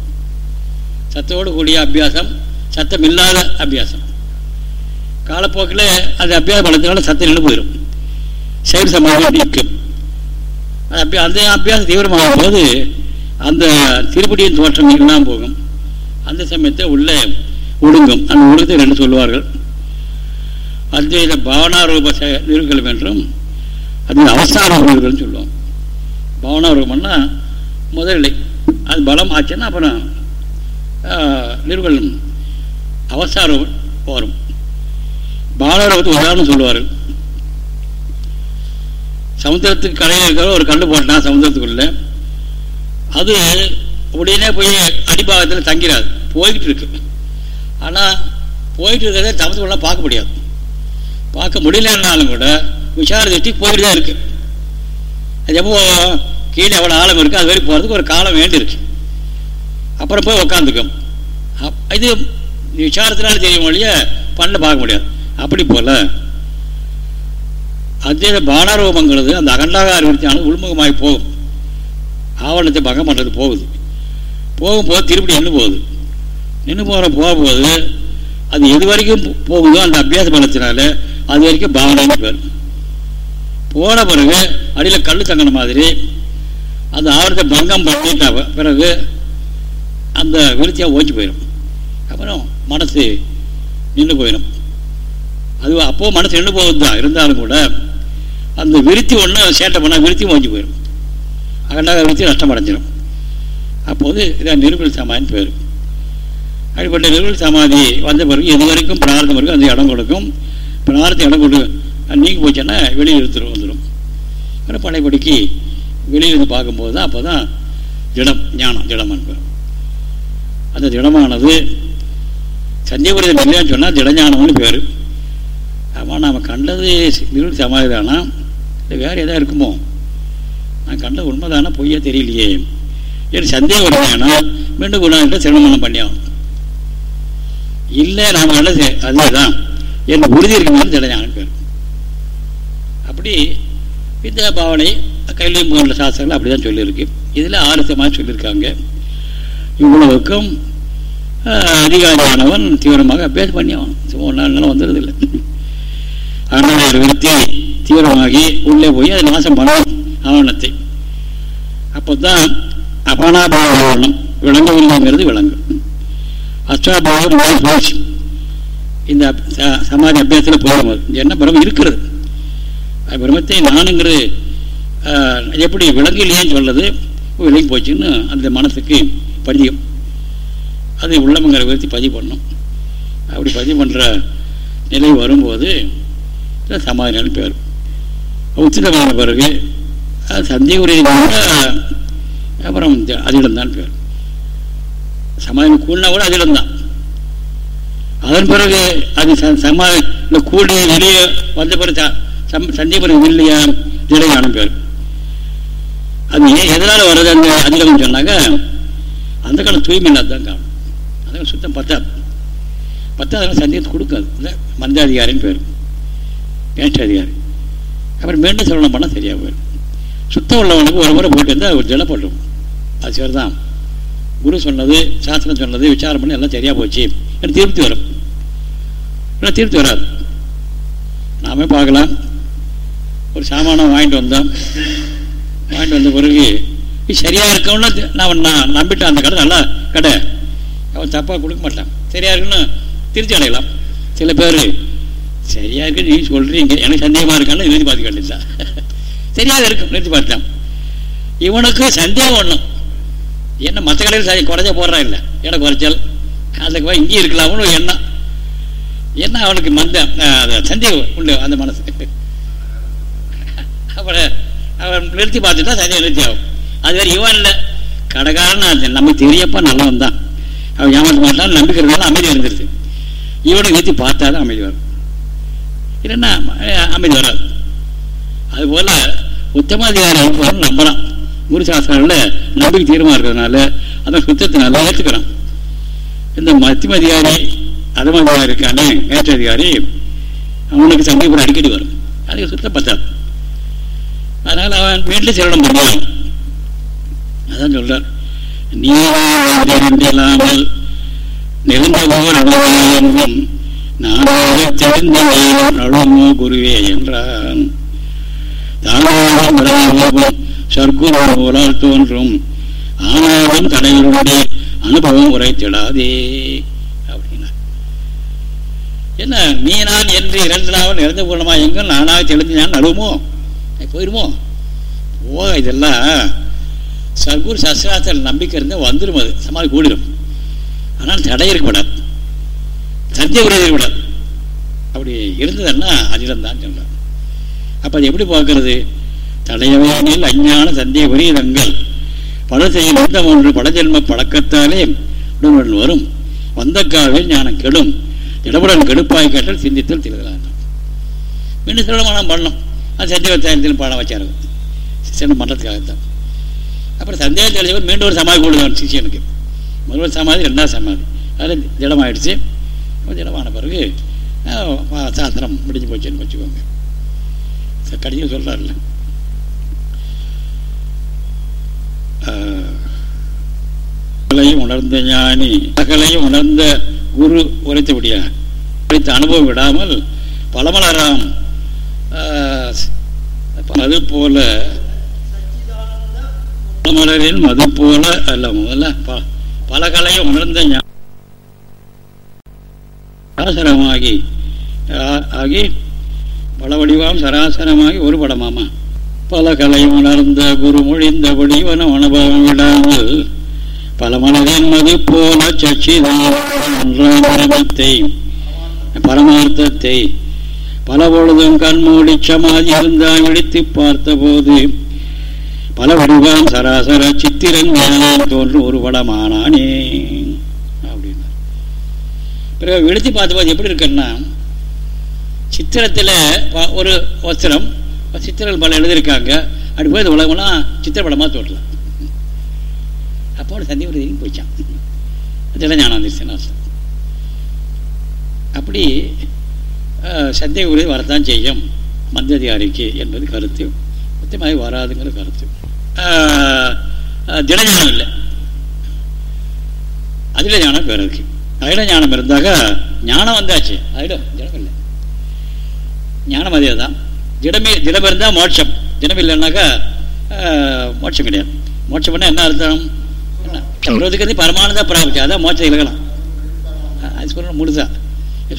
சத்தோடு கூடிய அபியாசம் சத்தம் இல்லாத அபியாசம். காலப்போக்கில் அது அபியாச பலத்தினால சத்தம் நின்று போயிடும் செயல் சமாதி நிற்கும். அது அபியா அந்த அபியாசம் தீவிரமாகும் போது அந்த திருப்படியின் தோற்றம் இல்லாமல் போகும். அந்த சமயத்தில் உள்ளே ஒடுங்கும் அந்த ஒடுக்கத்தை ரெண்டு சொல்லுவார்கள். அத்வைத பாவனாரூப நிறுவனம் என்றும் அது அவசார நிறுவனம் சொல்லுவோம். பாவனாரூபம்னா முதலிலை அது பலம் ஆச்சுன்னா அப்புறம் நிறுவனம் அவசாரம் வரும் பவனாரூபத்துக்கு உதாரணம் சொல்லுவார்கள். சமுத்திரத்துக்கு கடையில் இருக்கிற ஒரு கண்டு போட்டான் சமுத்திரத்துக்குள்ள. அது உடனே போய் அடிபாகத்தில் தங்கிறாது போய்கிட்டு இருக்கு ஆனால் போயிட்டு இருக்கிறத தமிழ்லாம் பார்க்க முடியாது. பார்க்க முடியலன்னாலும் கூட விசார திருஷ்டி போயிட்டு தான் இருக்குது அது எப்போ கீழே எவ்வளோ ஆழம் இருக்குது அது வரைக்கும் போகிறதுக்கு ஒரு காலம் வேண்டியிருக்கு. அப்புறம் போய் உக்காந்துக்கும். இது விசாரத்தினால தெரியும் இல்லையா பண்ண பார்க்க முடியாது. அப்படி போல அத்தியத பானாரூபங்கிறது அந்த அகண்டாகார விருத்தியானது உள்முகமாகி போகும். ஆவரணத்தை பங்கம் பண்ணுறது போகுது. போகும்போது திருப்பி நின்று போகுது. நின்று போகிற போகும்போது அது எது வரைக்கும் போகுதோ அந்த அபியாச பலத்தினால அது வரைக்கும் பாவனை பேர் போன பிறகு அடியில் கல் தங்கின மாதிரி அந்த ஆவரத்தை பங்கம் பண்ணிட்ட பிறகு அந்த விருத்தியாக ஓச்சி போயிடும் அப்புறம் மனசு நின்று போயிடும் அது அப்போது மனசு நின்று போகுது தான் இருந்தாலும் கூட அந்த விருத்தி ஒன்று சேட்டை பண்ணால் விருத்தியும் ஓஞ்சி போயிடும் அகண்டாக விருத்தி நஷ்டம் அடைஞ்சிடும் அப்போது இதான் நிருபல் சமாதின்னு பேர். அப்படிப்பட்ட நிருபல் சமாதி வந்த பிறகு எது வரைக்கும் பிரார்த்தம் இருக்கும் அந்த இடம் கொடுக்கும். பிரார்த்தம் இடம் கொடு நீங்கி போச்சுன்னா வெளியில் இருந்துடும் வந்துடும் அப்புறம் பழையபடிக்கு வெளியிலிருந்து பார்க்கும்போது தான் அப்போ தான் திடம் ஞானம் திடம் என்பது. அந்த திடமானது சந்தியபுரத்தில் இல்லையான்னு சொன்னால் திடஞானம்னு பேர். ஆமாம் நாம் கண்டது நிருள் சமாதி தானா? இல்லை வேறு எதாவது இருக்குமோ? நான் கண்ட உண்மைதானா பொய்யா தெரியலையே. என் சந்தேகம் வருமானால் மீண்டும் குணாங்கிட்ட சிரமணம் பண்ணியாகும் இல்லை நாம் கண்டது அதுதான். என் உறுதி இருக்கணும்னு திடஞானம் பேர் அப்படி வித்யா பாவனை கைலியம் போன்ற சாஸ்திரங்கள் அப்படி தான் சொல்லியிருக்கு. இதில் ஆலோசமாக சொல்லியிருக்காங்க. இவ்வளவுக்கும் அதிகாரியானவன் தீவிரமாக அபியாசம் பண்ணி ஆகணும். சும்மா ஒரு நாள் வந்துடுறதில்லை. ஒரு விருத்தி தீவிரமாகி உள்ளே போய் அதை நாசம் பண்ணணும். ஆவணத்தை. அப்போ தான் அபானாபாவனம் விளங்கவில்லைங்கிறது விளங்கும். அஷ்டாபாவம் போச்சு இந்த சமாதி அபியாசத்தில் போகும்போது என்ன பிரமம் இருக்கிறது. பிரம்மத்தை நானுங்கிறது எப்படி விளங்கலையேன்னு சொல்றது விலகி போச்சுன்னு அந்த மனசுக்கு பதியும். அது உள்ளமங்கிற விதத்தை பதிவு பண்ணும். அப்படி பதிவு பண்ணுற நிலை வரும்போது சமாதி நிலை பேர் உச்சிதமான பிறகு சந்தேக உரையாக அப்புறம் அதிடம்தான் பேர். சமாதி கூடினா கூட அதிடம்தான் அதன் பிறகு அது சமாதி கூடி வெளியே வந்த பிறகு சந்தேகம் இல்லையா? திடையானம் பேர். அது ஏன் எதனால் வருது அந்த அதிகம் சொன்னாங்க அந்த காலம் தூய்மை இல்லாதான் காணும் அதனால் சுத்தம் பத்தாது. பத்தாவது சந்தேகத்தை கொடுக்காது. மந்தாதிகாரின்னு பேர். மேஷ்டாதிகாரி அப்புறம் மீண்டும் சொல்லணும் பண்ணால் சரியாக போயிடும். சுத்தம் உள்ளவனுக்கு ஒரு முறை போயிட்டு இருந்தால் ஒரு ஜலப்படும் அது சரிதான். குரு சொன்னது சாஸ்திரம் சொன்னது விசாரம் பண்ணி எல்லாம் சரியாக போச்சு. எனக்கு திருப்தி வரும். இல்லை திருப்தி வராது. நாமே பார்க்கலாம். ஒரு சாமானம் வாங்கிட்டு வந்தோம். வாங்கிட்டு வந்த பிறகு சரியாக இருக்கணும்னா நான் நான் நம்பிட்டேன். அந்த கடை நல்லா கடை. அவன் தப்பாக கொடுக்க மாட்டான். சரியாக இருக்குன்னு திருச்சி அடையலாம். சில பேர் சரியாக இருக்குன்னு நீ சொல்கிறீங்க எனக்கு சந்தேகமாக இருக்கான்னு எழுதி பார்த்து வேண்டியதுதான். தெரியாது இருக்கும் நிறுத்தி பார்த்தான் இவனுக்கு சந்தேகம் ஒன்றும் என்ன மற்ற கடையில் சரி குறைஞ்ச போடுறான் இல்லை? இடம் குறைச்சல்? அதுக்கு போய் இங்கே இருக்கலாம்னு எண்ணம் என்ன? அவனுக்கு மந்த சந்தேகம் உண்டு அந்த மனசு அப்புறம் அவன் நிறுத்தி பார்த்துட்டா சந்தேகம் நிறுத்தி ஆகும். அது வேறு இவன் இல்லை. கடைக்காரன் நம்ம தெரியப்ப நல்லவன் தான். அவன் ஏமாற்ற மாட்டான் நம்பிக்கை இருந்தாலும் அமைதி இருந்துருது இவனை நிறுத்தி பார்த்தா தான் அமைதி வரும். இல்லைன்னா அமைதி வராது. அதுபோல் உத்தமாதிகாரி அனுப்புவான்னு நம்பலாம் குரு சாஸ்திரங்களில் நம்பிக்கை தீர்மா இருக்கிறதுனால அந்த நல்லா ஏற்றுக்கிறான் இந்த மத்தியம அதிகாரி அதமதிகாரி இருக்கானே மேற்றதிகாரி அவனுக்கு சந்தேகம் அடிக்கடி வரும். அதுக்கு சுத்தம் பத்தாது. அதனால் அவன் வீட்டில் சிரவணம் பண்ணுவான் அதான் சொல்றார். நீராமல் நிறந்தவோர் அனுபவம் நானாக தெரிந்த நடுமோ குருவே என்றான். தானாகவும் சர்க்குரு போலால் தோன்றும் ஆனாலும் கடைகளுடைய அனுபவம் உரைத்திடாதே அப்படின்னா என்ன நீ நான் என்று இரண்டாவது இறந்து போனமா? எங்கும் நானாக தெளிஞ்சு நான் நடுவோமோ? போயிருமோ? ஓ இதெல்லாம் சர்க்குரு சஸ்திராஸ்திர நம்பிக்கை இருந்தால் வந்துடும் அது. சமாளி கூடிடும் ஆனால் தடை இருக்கக்கூடாது. சத்திய உரை இருக்கக்கூடாது. அப்படி இருந்ததுன்னா அதிடம் தான் சொல்றார். அப்போ அது எப்படி பார்க்கறது? தடையவையில் அஞ்ஞான சந்திய விரீதங்கள். பல செய்யும் ஒன்று படஜென்ம பழக்கத்தாலே உடனுடன் வரும். வந்த காவில் ஞானம் கெடும். திடபுடன் கெடுப்பாய் கேட்டால் சிந்தித்தல் திருதலாம் மீண்டும் சிரமணம் பண்ணணும் அது சத்தியவத்தாயத்தில் பாடம் வச்சாரு சிஷன் மன்றத்துக்காகத்தான் அப்புறம் சந்தேகம் தெளிஞ்சவர் மீண்டும் ஒரு சமாதி கொடுத்தான் சிஷியனுக்கு. முதல் சமாதி ரெண்டாவது சமாதி. அது திடமாயிடுச்சு. திடமான பிறகு சாஸ்திரம் முடிஞ்சு போச்சுன்னு வச்சுக்கோங்க. கடிதம் சொல்கிறார்ல கலையும் உணர்ந்த ஞானி அகலையும் உணர்ந்த குரு உரைத்தபடியா உரைத்த அனுபவம் விடாமல் பலமலராம் அது போல பலமலரின் மது போல அல்ல முதல்ல பல கலையும் உணர்ந்த சராசரமாகி ஆகி பல வடிவாம் சராசரமாகி ஒரு படமாமா? பல கலை உணர்ந்த குரு மொழிந்த வடிவன அனுபவம் விடாமல் பல மனதின் மது போல சச்சிதானத்தை பரமார்த்தத்தை பல பொழுதும் கண்மூடி சமாதி இருந்தால் விழித்து பார்த்த போது பல வடிவாம் சராசர சித்திரஞானம் தோன்று ஒரு படமானானே அப்படின்னார். பிறகு விழித்து பார்த்தபோது எப்படி இருக்குன்னா சித்திரத்தில் ஒரு வஸ்திரம் சித்திரங்கள் பல எழுதியிருக்காங்க. அப்படி போய் இந்த உலகம்லாம் சித்திரப்படமாக தோட்டலாம் அப்போ சந்தி ஒரு போயிச்சான். அதெல்லாம் ஞானாந்திருஷ்டனாசம் அப்படி சந்தேக உறுதி வரத்தான் செய்யும். மந்ததிகாரிக்கு என்பது கருத்து. மொத்தமாக வராதுங்கிற கருத்து. திடஞானம் இல்லை. அதில் ஞானம் பேர் இருக்கு. அதில் ஞானம் இருந்தாக்க ஞானம் வந்தாச்சு. அதிலும் ஜனம் இல்லை. ஞானம் அதே தான் திடமே திடம் இருந்தால் மோட்சம். திடம் இல்லைன்னாக்கா மோட்சம் கிடையாது. மோட்சம் பண்ணால் என்ன அர்த்தம்? சொல்றதுக்கு பரமானதா பிராப்தி. அதான் மோட்சம் இலகலாம் அது சொல்லணும் முழுதா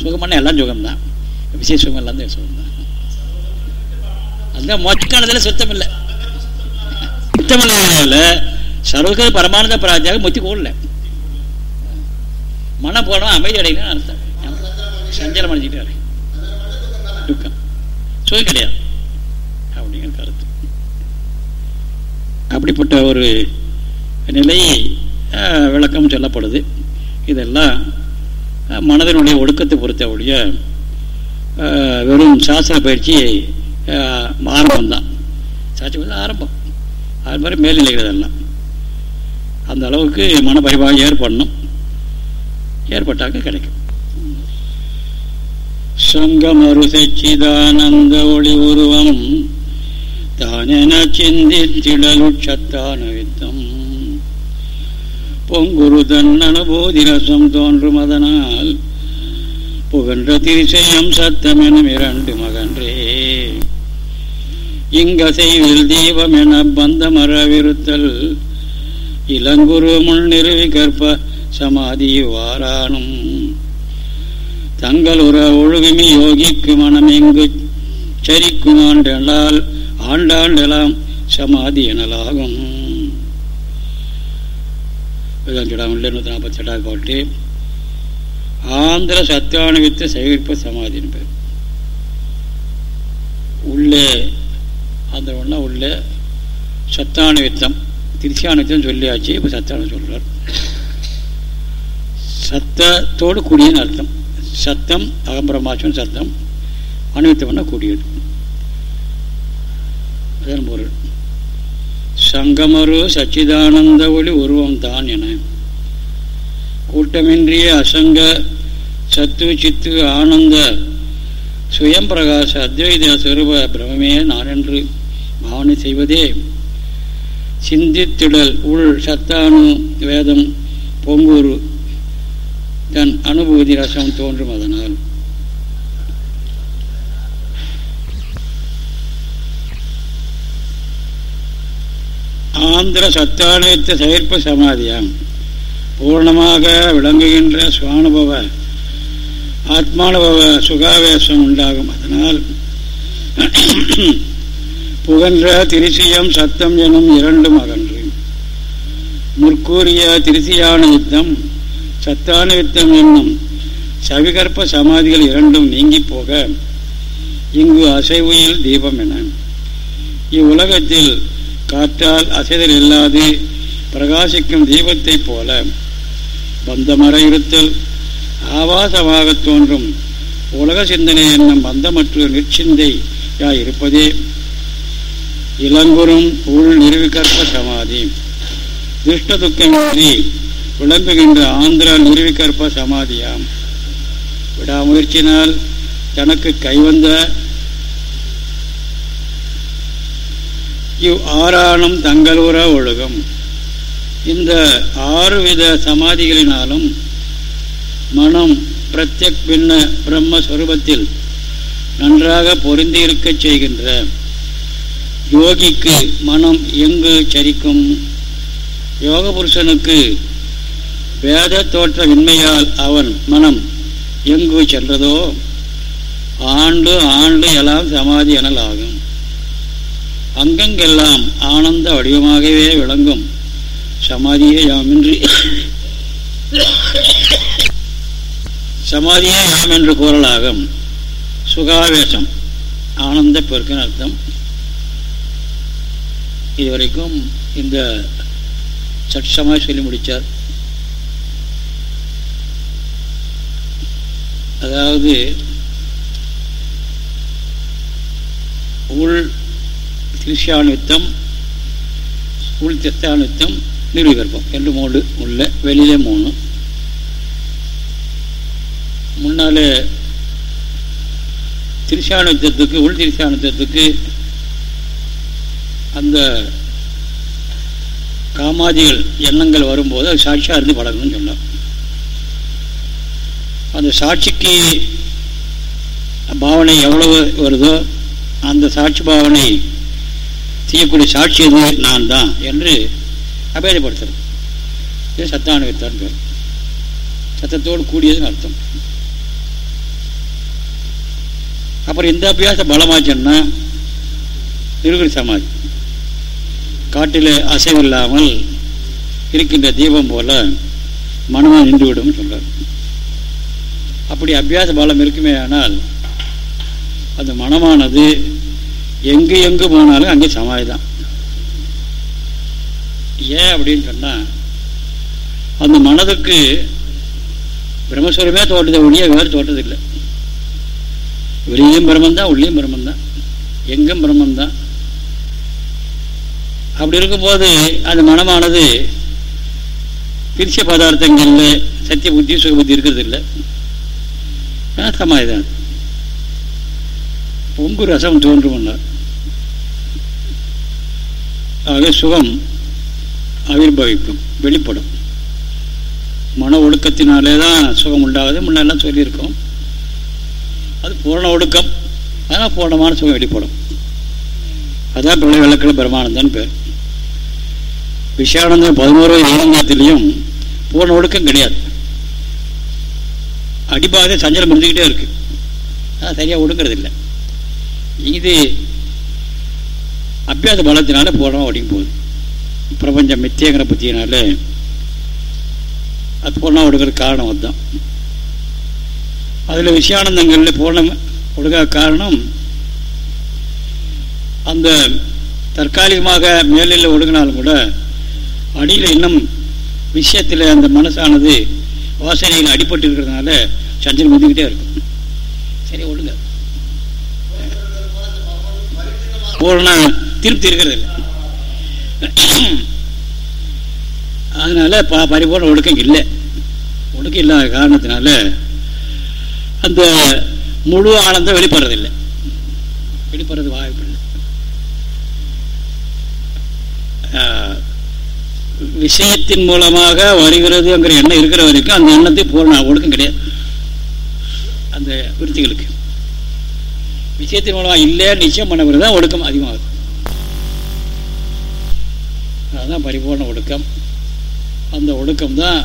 சுகம் பண்ண எல்லாம் சுகம் தான் விசேஷ சுகம் எல்லாம் தான் சுகம் தான் அதுதான் மோட்சக்கானதில் சுத்தம் இல்லை. சுத்தம் இல்லாதனால சர்வக பரமானத பிராப்தியாக முத்தி கூடல மனம் போனோம் அமைதி அடையணும்னு அர்த்தம். சஞ்சலம் அடைஞ்சிட்டு துக்கம் சுகம் கிடையாது அப்படிங்கிற கருத்து அப்படிப்பட்ட ஒரு நிலை விளக்கம் சொல்லப்படுது இதெல்லாம் மனதினுடைய ஒடுக்கத்தை பொறுத்தவுடைய வெறும் சாஸ்திர பயிற்சி ஆரம்பம்தான் சாஸ்திரம் ஆரம்பம் அது மாதிரி மேல்நிலைகள் எல்லாம் அந்த அளவுக்கு மன பரிபாகம் ஏற்படணும் ஏற்பட்டாக்க கிடைக்கும் சங்கமரு சச்சிதானந்த ஒளி உருவம் தானென சிந்தித்திடலுட்சத்தான வித்தம் பொங்குரு தன்னன போதிரசம் தோன்றும் அதனால் புகன்ற திரிசயம் சத்தம் எனும் இரண்டு மகன்றே. இங்கசைவில் தீபம் என பந்தமரவிருத்தல் இளங்குரு முன்னிறுவி கற்ப சமாதி வாரானும் தங்கள் உற ஒழுகுமி யோகிக்கு மனமெங்கு சரிக்கும் ஆண்டென்றால் ஆண்டாண்டெல்லாம் சமாதி எனலாகும். நூற்றி நாற்பத்தி எட்டாவது பாட்டு. ஆந்திர சத்தானுவித்த சேகரிப்பு சமாதி என்பது உள்ளே ஆந்திரம்னா உள்ளே சத்தானுவித்தம் திருச்சியானுவித்தம் சொல்லியாச்சு இப்போ சத்தானு சொல்கிறார் சத்தத்தோடு கூடியன்னு அர்த்தம். சத்தம் அகம்பிரமாசம் சத்தம் அணுவித்தம்னா கூடியது அதன் பொருள் சங்கமரு சச்சிதானந்த ஒளி உருவம் தான் என. கூட்டமின்றிய அசங்க சத்து சித்து ஆனந்த சுயம் பிரகாச அத்வைத சுரூப பிரமே நான் என்று பாவனை செய்வதே. சிந்தித்திடல் உள் சத்தானு வேதம் பொங்குரு தன் அனுபூதி ரசம் தோன்றும் அதனால் ஆந்திர சத்தானயத்த செயற்ப சமாதியாம். பூர்ணமாக விளங்குகின்ற சுவானுபவ ஆத்மானுபவ சுகாவேசம் உண்டாகும். அதனால் புகன்ற திருசியம் சத்தம் எனும் இரண்டும் அகன்று முற்கூறிய திருசியான யுத்தம் சத்தான வித்தம் என்னும் சவிகற்ப சமாதிகள் இரண்டும் நீங்கி போக இங்கு அசைவுயில் தீபம் என. இவ்வுலகத்தில் காற்றால் அசைதல் இல்லாது பிரகாசிக்கும் தீபத்தைப் போல பந்தமர இருத்தல் ஆபாசமாக தோன்றும் உலக சிந்தனை என்னும் பந்தமற்ற நிற்சிந்தையாயிருப்பதே இளங்குறும் உள் நிறுவிகற்ப சமாதி. துஷ்ட துக்கமின்றி விளங்குகின்ற ஆந்திரா நிறுவிகற்ப சமாதியாம். விடாமுயற்சினால் தனக்கு கைவந்த இவ் ஆறானும் தங்களூர ஒழுகும். இந்த ஆறு வித சமாதிகளினாலும் மனம் பிரத்யக் பின்ன பிரம்மஸ்வரூபத்தில் நன்றாக பொருந்தியிருக்கச் செய்கின்ற யோகிக்கு மனம் எங்கு சரிக்கும்? யோக புருஷனுக்கு வேத தோற்றமின்மையால் அவன் மனம் எங்கு சென்றதோ ஆண்டு ஆண்டு எல்லாம் சமாதி எனல் ஆகும். அங்கங்கெல்லாம் ஆனந்த வடிவமாகவே விளங்கும். சமாதியே யாமின்றி சமாதியே யாம் என்று கூறலாகும். சுகாவேசம். ஆனந்த பெருக்கின் அர்த்தம். இதுவரைக்கும் இந்த சட்சமாக சொல்லி முடித்தார் அதாவது உள் திருஷ்யானுத்தம் உள் திஸ்தானுத்தம் நிறுவிகற்பம் என்று மூணு உள்ள வெளியிலே மூணு. முன்னாலே திருஷ்யானுத்தத்துக்கு உள் திருஷ்யானுத்தத்துக்கு அந்த காமாதிகள் எண்ணங்கள் வரும்போது அது சாட்சியாக இருந்து பழகணும்னு சொன்னார் அந்த சாட்சிக்கு பாவனை எவ்வளவு வருதோ அந்த சாட்சி பாவனை செய்யக்கூடிய சாட்சி எது நான் தான் என்று அபேதப்படுத்துறது. இது சத்தானுவித்தான் பேர். சத்தத்தோடு கூடியதுன்னு அர்த்தம். அப்புறம் இந்த அபியாசம் பலமாச்சுன்னா நிருகரி சமாதி. காட்டில் அசைவில்லாமல் இருக்கின்ற தீபம் போல மனமாக நின்றுவிடும் சொல்கிறார் அப்படி அபியாச பலம் இருக்குமே ஆனால் அந்த மனமானது. எங்கு எங்கு போனாலும் அங்கே சமாதி தான் ஏன் அப்படின்னு சொன்னால் அந்த மனதுக்கு பிரம்மஸ்வரமே தோட்டத்தை ஒழிய வேறு தோட்டதில்லை வெளியும் பிரம்மந்தான் உள்ளேயும் பிரம்மந்தான் எங்கும் பிரம்மந்தான். அப்படி இருக்கும்போது அந்த மனமானது பிரிச்ச பதார்த்தங்களில் சத்திய புத்தி சுக புத்தி இருக்கிறது இல்லை. சமாதி தான் பொங்கு ரசம் தோன்றும்னார் ஆக சுகம் ஆவிர்பவிக்கும் வெளிப்படும். மன ஒழுக்கத்தினாலே தான் சுகம் உண்டாகுது. முன்னெல்லாம் சொல்லியிருக்கோம். அது பூரண ஒழுக்கம் அதனால் பூர்ணமான சுகம் வெளிப்படும். அதான் பிள்ளை விளக்கில் பிரமானந்தன் பேர். விஷயானந்தம் பதினோரு ஆனந்தத்திலையும் பூர்ண ஒடுக்கம் கிடையாது. அடிபாதை சஞ்சலம் இருந்துக்கிட்டே இருக்கு. அதான் சரியாக ஒடுங்கிறது இல்லை இது அபியாச பலத்தினால பூர்ணமாக ஒடுங்கி போகுது. பிரபஞ்சம் மித்தியங்கிற புத்தியினால அது பூர்ணம் ஒடுக்கிற காரணம் அதுதான். அதில் விஷயானந்தங்களில் பூர்ணம் ஒடுக்க காரணம் அந்த தற்காலிகமாக மேலில் ஒடுங்கினாலும் கூட அடியில் இன்னும் விஷயத்தில் அந்த மனசானது வாசனைகள் அடிபட்டு இருக்கிறதுனால சஞ்சலம் வந்துக்கிட்டே இருக்கும். சரி ஒழுங்க. பூர்ண திருப்தி இருக்கிறது இல்லை. அதனால ப பரிபூர்ண ஒழுக்கம் இல்லை. ஒழுக்கம் இல்லாத காரணத்தினால அந்த முழு ஆனந்தம் வெளிப்படுறதில்லை வெளிப்படுறது வாய்ப்பு இல்லை. விஷயத்தின் மூலமாக வருகிறதுங்கிற எண்ணம் இருக்கிற வரைக்கும் அந்த எண்ணத்தை பூர்ண ஒழுக்கம் கிடையாது. அந்த விருத்திகளுக்கு. விஷயத்தின் மூலமாக இல்லை நிச்சயம் பண்ண தான் ஒழுக்கம் அதிகமாகுது அதுதான் பரிபூர்ண ஒழுக்கம். அந்த ஒழுக்கம் தான்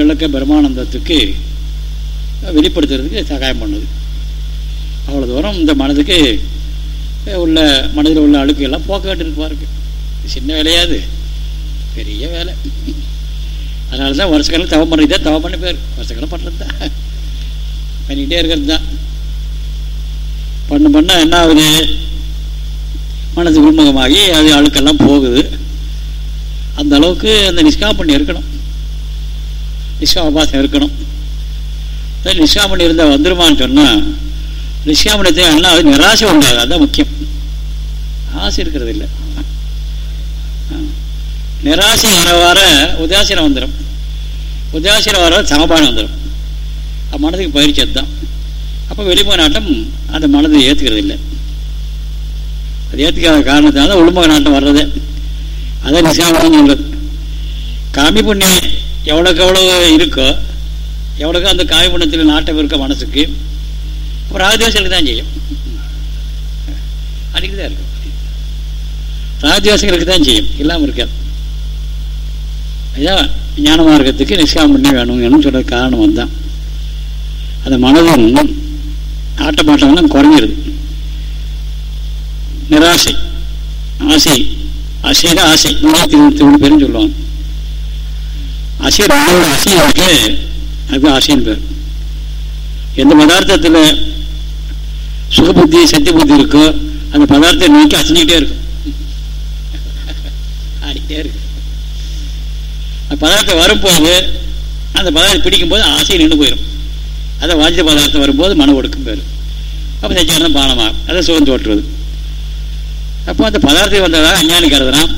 விளக்க பிரம்மானந்தத்துக்கு வெளிப்படுத்துறதுக்கு சகாயம் பண்ணுது. அவ்வளோ தூரம் இந்த மனதுக்கு உள்ள மனதில் உள்ள அழுக்கையெல்லாம் போக்க வேண்டியிருக்கு பாருங்க சின்ன வேலையாது பெரிய வேலை. அதனால தான் வருஷக்கணக்கில் தவம் பண்ணுறது தான் தவம் பண்ணி பேர். வருஷக்கணக்கில் பண்ணுறது தான். பண்ணிக்கிட்டே இருக்கிறது தான். பண்ண பண்ண என்ன ஆகுது? மனது உள்முகமாகி அது அழுக்கெல்லாம் போகுது. அந்த அளவுக்கு அந்த நிஷ்காபண்ணி இருக்கணும். நிஷ்காபாசம் இருக்கணும். நிஷ்காமணி இருந்தால் வந்துருமான்னு சொன்னால் நிஷ்காமணத்தை என்ன அது நிராசை உண்டாது அதுதான் முக்கியம். ஆசை இருக்கிறது இல்லை. நிராசை வர வர உதாசீனம் வந்துடும் உதாசீனம் வர சமபானம் வந்துடும் மனதுக்கு பயிற்சி அதுதான். அப்போ வெளிமுக நாட்டம் அந்த மனதை ஏற்றுக்கிறது இல்லை. அது ஏற்றுக்காத காரணத்தினால உள்முக நாட்டம் வர்றது. அதை நிசாமணம் சொல்றது. காமி புண்ணியம் எவ்வளோக்கு எவ்வளோ இருக்கோ எவ்வளோக்கு அந்த காமி புண்ணியத்தில் நாட்டம் இருக்க மனசுக்கு அப்புறம் ராஜதோஷங்களுக்கு தான் செய்யும். அன்றைக்கு தான் இருக்கும். ராஜதோஷங்களுக்கு தான் செய்யும். இல்லாமல் இருக்காது. ஐயா ஞான மார்க்கத்துக்கு நிஷ்காம பண்ணி வேணும் வேணும்னு சொல்றது காரணம் அதுதான். அந்த மனதும் ஆட்டமாட்டம்லாம் குறைஞ்சிருது. நிராசை ஆசை அசைட ஆசை நூற்றி இருபத்தி மூணு பேரும் சொல்லுவாங்க. அசை ரெண்டோட அசை இருக்கு ஆசைன்னு பேர். எந்த பதார்த்தத்தில் சுகபுத்தி சத்திய புத்தி இருக்கோ அந்த பதார்த்தத்தை நோக்கி அசைஞ்சிக்கிட்டே இருக்கும். ஆடிக்கிட்டே இருக்கு. பதார்த்தம் வரும்போது அந்த பதார்த்தம் பிடிக்கும்போது ஆசை நின்று போயிடும் அதை வாஞ்சித பதார்த்தம் வரும்போது மன ஒடுக்கும் பேர் அப்போ சச்சியானந்தம் பானமாகும். அதை சுகம் தோற்றுவது. அப்போ அந்த பதார்த்தம் வந்ததாக அஞ்ஞானி கருதுறான்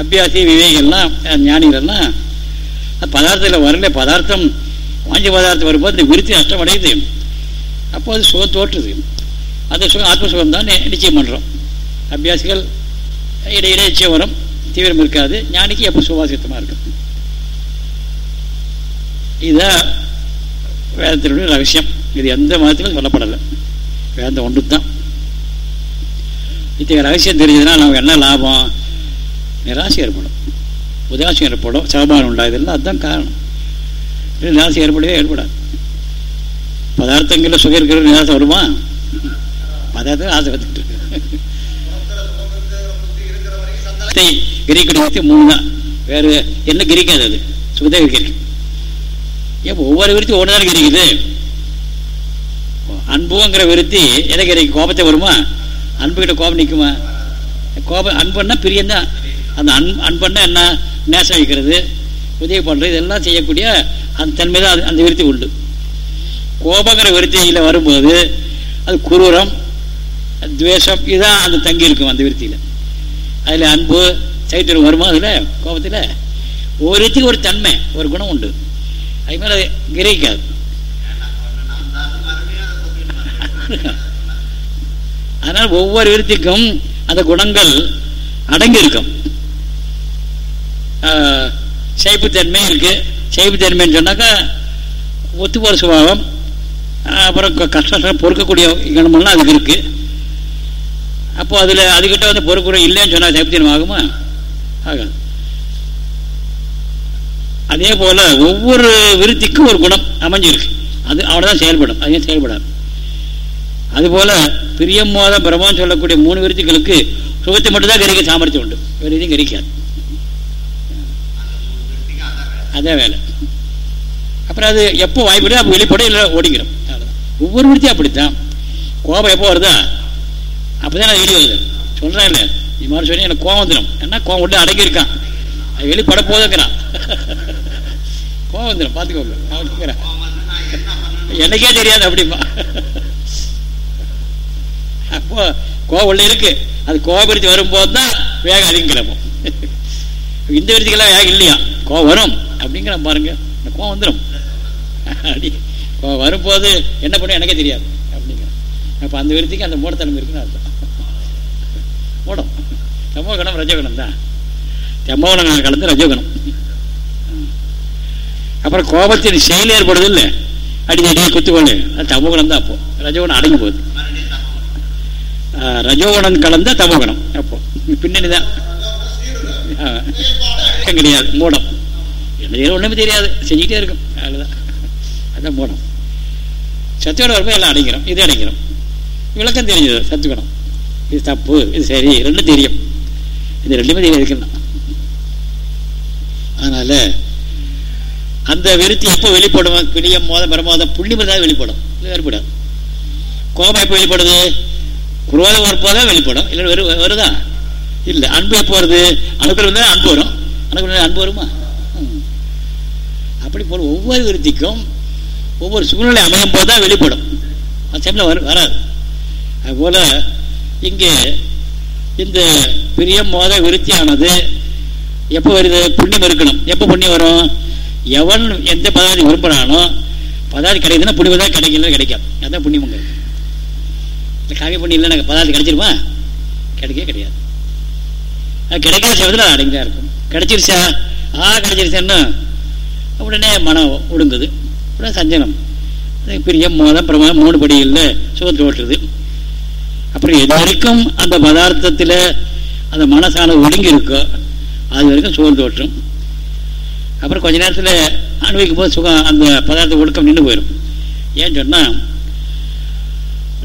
அபியாசி விவேகெல்லாம் ஞானிகள்லாம் பதார்த்தத்தில் வரல பதார்த்தம் வாஞ்சி பதார்த்தம் வரும்போது இந்த விருத்தி நஷ்டம் அடையுது. அப்போ அது சுகம் தோற்றுது. அந்த சுகம் ஆத்ம சுகம் தான் நிச்சயம் பண்ணுறோம் அபியாசிகள் இடையிடையே நிச்சயம் வரும். தீவிரம் இருக்காது. ஞானிக்கு எப்போ சுபாசித்தமாக இருக்கும்? இதுதான் வேதத்தினுடைய ரகசியம். இது எந்த மதத்திலும் சொல்லப்படலை. வேதம் ஒன்று தான் இத்தகைய ரகசியம் தெரிஞ்சதுன்னா நமக்கு என்ன லாபம்? நிராசை ஏற்படும். உதாசம் ஏற்படும். சகபானம் உண்டாகுதுல்ல அதுதான் காரணம். நிராசை ஏற்படவே ஏற்படாது. பதார்த்தங்களில் சுகம் இருக்கிறது நிராசை வருமா? பதார்த்தம் ஆசை வந்துட்டு கிரிக்கடி மூணு தான் வேறு என்ன கிரிக்காது அது? சுகதே கிரிக்கும் ஏன் ஒவ்வொரு விருத்தி ஒன்று தானே கிடைக்குது? அன்புங்கிற விருத்தி எதை கிடைக்கும் கோபத்தை வருமா? அன்புகிட்ட கோபம் நிற்குமா கோபம் அன்புன்னா பிரியந்தான் அந்த அன் அன்புன்னா என்ன? நேசம் வைக்கிறது உதவி பண்ணுறது இதெல்லாம் செய்யக்கூடிய அந்த தன்மை தான் அந்த விருத்தி உண்டு. கோபங்கிற விருத்தியில் வரும்போது அது குரூரம் துவேஷம் இதுதான் அந்த தங்கி இருக்கும் அந்த விருத்தியில். அதில் அன்பு சைத்திரம் வருமா அதில்? கோபத்தில். ஒரு விருத்திக்கு ஒரு தன்மை ஒரு குணம் உண்டு. அது மேலே கிரகிக்காது அதனால் ஒவ்வொரு விருத்திக்கும் அந்த குணங்கள் அடங்கி இருக்கும் சைப்புத்தன்மை இருக்கு. சைப்புத்தன்மைன்னு சொன்னாக்கா ஒத்துப்போற சுபாவம் அப்புறம் கஷ்டம் பொறுக்கக்கூடிய கணமெல்லாம் அதுக்கு இருக்குது அப்போது அதில் அதுக்கிட்ட வந்து பொறுக்கூட இல்லைன்னு சொன்னால் சைப்புத்தன்மை ஆகுமா? ஆகாது. அதே போல ஒவ்வொரு விருத்திக்கும் ஒரு குணம் அமைஞ்சிருக்கு. அது அவ்வளோதான் செயல்படும். அதையும் செயல்படாது? அதுபோல பிரியம் மோத பிரம்மம் சொல்லக்கூடிய மூணு விருத்திகளுக்கு சுகத்தை மட்டும்தான் கரிக்க சாமர்த்தியம் உண்டு. வேறு எதையும் கரிக்காது அதே வேலை. அப்புறம் அது எப்போ வாய்ப்பு அப்போ வெளிப்பட இல்லை ஓடிக்கிறோம். ஒவ்வொரு விருத்தியும் அப்படித்தான். கோபம் எப்போ வருதா அப்போதான் அது வெளியே வருது சொல்கிறேன் இல்லை. நீ மாதிரி சொன்னி எனக்கு கோபம் வந்துடும் ஏன்னா கோபம் விட்டு அடங்கியிருக்கான். அது வெளிப்பட போதுங்கிறான் கோவம் வந்துடும் பார்த்துக்கோங்க. நான் கேட்குறேன் எனக்கே தெரியாது அப்படிமா அப்போ கோவம் இருக்கு. அது கோபரித்து வரும்போது தான் வேகம் அதிகம் இந்த விருத்திக்கெல்லாம் வேகம் இல்லையா? கோவம் வரும். அப்படிங்கிற பாருங்க. இந்த கோவம் வந்துடும் அப்படி கோவம் வரும்போது என்ன பண்ணும் எனக்கே தெரியாது. அப்படிங்கிற. அப்போ அந்த விருத்திக்கு அந்த மூடத்தனம் இருக்குன்னு அர்த்தம். மூடம். தமோகணம் ரஜகுணம் தான் தமோகணம் கலந்து ரஜகுணம் அப்புறம் கோபத்தின் செயல் ஏற்படுது இல்லை அடிக்கடி குத்துக்கொள்ளு அது தமோகுணம் தான் அப்போ. ரஜோகுணம் அடங்கி போகுது. ரஜோகுணம் கலந்த தமோகுணம். அப்போ பின்னணி தான். கிடையாது. மூடம். என்ன ஒண்ணுமே ஒன்றுமே தெரியாது. செஞ்சுக்கிட்டே இருக்கும். அவ்வளோதான் அதான் மூடம். சத்தியோட வரும்போது எல்லாம் அடைக்கிறோம் இது அடைக்கிறோம் விளக்கம் தெரிஞ்சது. சத்துக்கணும். இது தப்பு. இது சரி. ரெண்டும் தெரியும். இது ரெண்டுமே தெரியும் இருக்குன்னா அதனால அந்த விருத்தி எப்போ வெளிப்படும் பிடியம் மோதம் பிரமோதம் புண்ணியம் வெளிப்படும். வேறுபடாது கோபம் எப்போ வெளிப்படுது? குரோதம் வரப்போதான் வெளிப்படும். இல்லை வெறும் வருதா இல்லை அன்பு எப்போ வருது? அணுக்கள் வந்தால் அன்பு வரும். அணுக்கள் அன்பு வருமா? அப்படி போல் ஒவ்வொரு விருத்திக்கும் ஒவ்வொரு சூழ்நிலை அமையும் போது தான் வெளிப்படும். அந்த டைமில் வர வராது. அதுபோல் இங்கே இந்த பிரியம் மோத விருத்தியானது எப்போ வருது? புண்ணியம் இருக்கணும். எப்போ புண்ணியம் வரும்? எவன் எந்த பதார்த்தம் விரும்புகிறானோ பதார்த்தம் கிடைக்குதுன்னா புண்ணியம் தான் கிடைக்கல கிடைக்காது. அதான் புண்ணியமுங்கிறது இந்த காவிய புண்ணியம் இல்லை எனக்கு பதார்த்தம் கிடைச்சிருமா? கிடைக்கவே கிடையாது. அது கிடைக்காத சமயத்தில் அது இருக்கும். கிடைச்சிருச்சா? ஆ கிடைச்சிருச்சேன்னு உடனே மனம் ஒடுங்குது. உடனே சஞ்சனம். பிரியம் மோதம் பிரமாதம் மூணு படிகளில் சுகத்தை ஓட்டுறது. அப்புறம் எது வரைக்கும் அந்த பதார்த்தத்தில் அந்த மனசான ஒடுங்கி இருக்கோ அது வரைக்கும் சுகம் தோற்றும் அப்புறம் கொஞ்ச நேரத்தில் அனுபவிக்கும் போது சுகம் அந்த பதார்த்த ஒழுக்கம் நின்று போயிடும் ஏன்னு சொன்னால்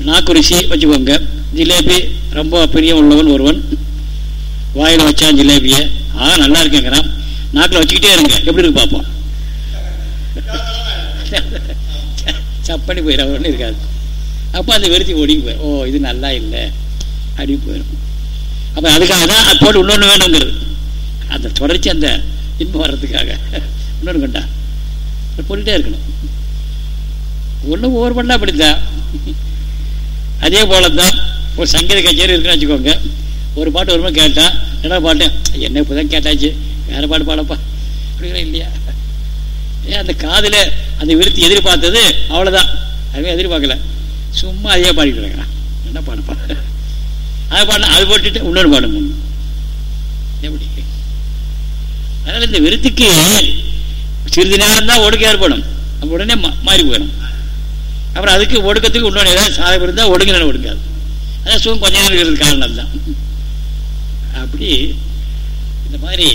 நாக்கு ருசி வச்சுக்கோங்க. ஜிலேபி ரொம்ப பெரிய உள்ளவன் ஒருவன். வாயில் வச்சான் ஜிலேபியை. ஆ நல்லா இருக்குங்கிறான். நாக்கில் வச்சுக்கிட்டே இருங்க. எப்படி இருக்கு பார்ப்போம் சப்பனி போயிடும் ஒன்றும் இருக்காது. அப்போ அந்த வெறுத்தி ஓடிங்க போயிடும் ஓ இது நல்லா இல்லை. அப்படி போயிடும் அப்போ அதுக்காக தான் அது போட்டு இன்னொன்று வேணுங்கிறது. அந்த தொடர்ச்சி அந்த இன்பம் வர்றதுக்காக. இன்னொன்று கொண்டா போட்டுகிட்டே இருக்கணும். ஒன்றும் ஒவ்வொரு பண்ணா அப்படித்தான். அதே போல தான் ஒரு சங்கீத கச்சேரி இருக்குன்னு வச்சுக்கோங்க. ஒரு பாட்டு ஒரு மாதிரி கேட்டான் என்ன பாட்டு? என்ன இப்போ தான் கேட்டாச்சு. வேறு பாட்டு பாடப்பா. அப்படிங்கிற இல்லையா? ஏன் அந்த காதில் அந்த விருத்தி எதிர்பார்த்தது அவ்வளோதான் அதுவே எதிர்பார்க்கல. சும்மா அதையே பாடிட்டு இருக்கிறான். என்ன பாடப்பா? அதை பாடலாம் அது போட்டுட்டு இன்னொரு பாடம் ஒன்று எப்படி? அதனால் இந்த விருத்திக்கு சிறிது நேரம் தான் ஒடுக்க ஏற்படும். அப்போ உடனே மா- மாறி போயிடும் அப்புறம் அதுக்கு ஒடுக்கத்துக்கு இன்னொன்று ஏதாவது சாதகம் இருந்தால் ஒடுங்கினாலும் ஒடுக்காது அதான் சுகம் கொஞ்ச நேரம் இருக்கிறது காரணம் தான் அப்படி இந்த மாதிரி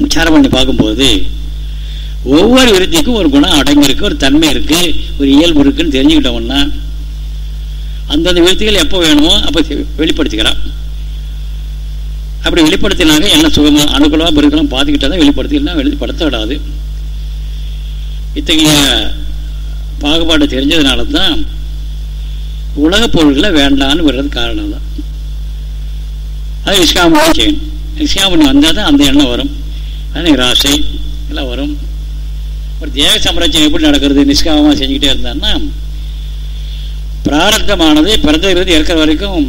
விசாரம் பண்ணி பார்க்கும்போது ஒவ்வொரு விருத்திக்கும் ஒரு குணம் அடங்கியிருக்கு ஒரு தன்மை இருக்கு ஒரு இயல்பு இருக்குன்னு தெரிஞ்சுக்கிட்டோம்னா அந்தந்த விருத்திகள் எப்போ வேணுமோ அப்போ வெளிப்படுத்திக்கிறான் அப்படி வெளிப்படுத்தினாங்க என்ன சுகமாக அனுகூலமாக இருக்கலாம் பார்த்துக்கிட்டா தான் வெளிப்படுத்திக்கலாம் வெளிப்படுத்த விடாது இத்தகைய பாகுபாடு தெரிஞ்சதுனால தான் உலகப் பொருள்களை வேண்டான்னு வர்றது காரணம் தான். அது நிஷ்காமணி செய்யணும் நிஷ்காமணி வந்தால் தான் அந்த எண்ணம் வரும். அது ராசை எல்லாம் வரும். ஒரு தேக சம்ரட்சணம் எப்படி நடக்கிறது நிஷ்காமமாக செஞ்சுக்கிட்டே இருந்தான்னா பிராரத்தமானது பிறந்ததுலேருந்து இருக்கிற வரைக்கும்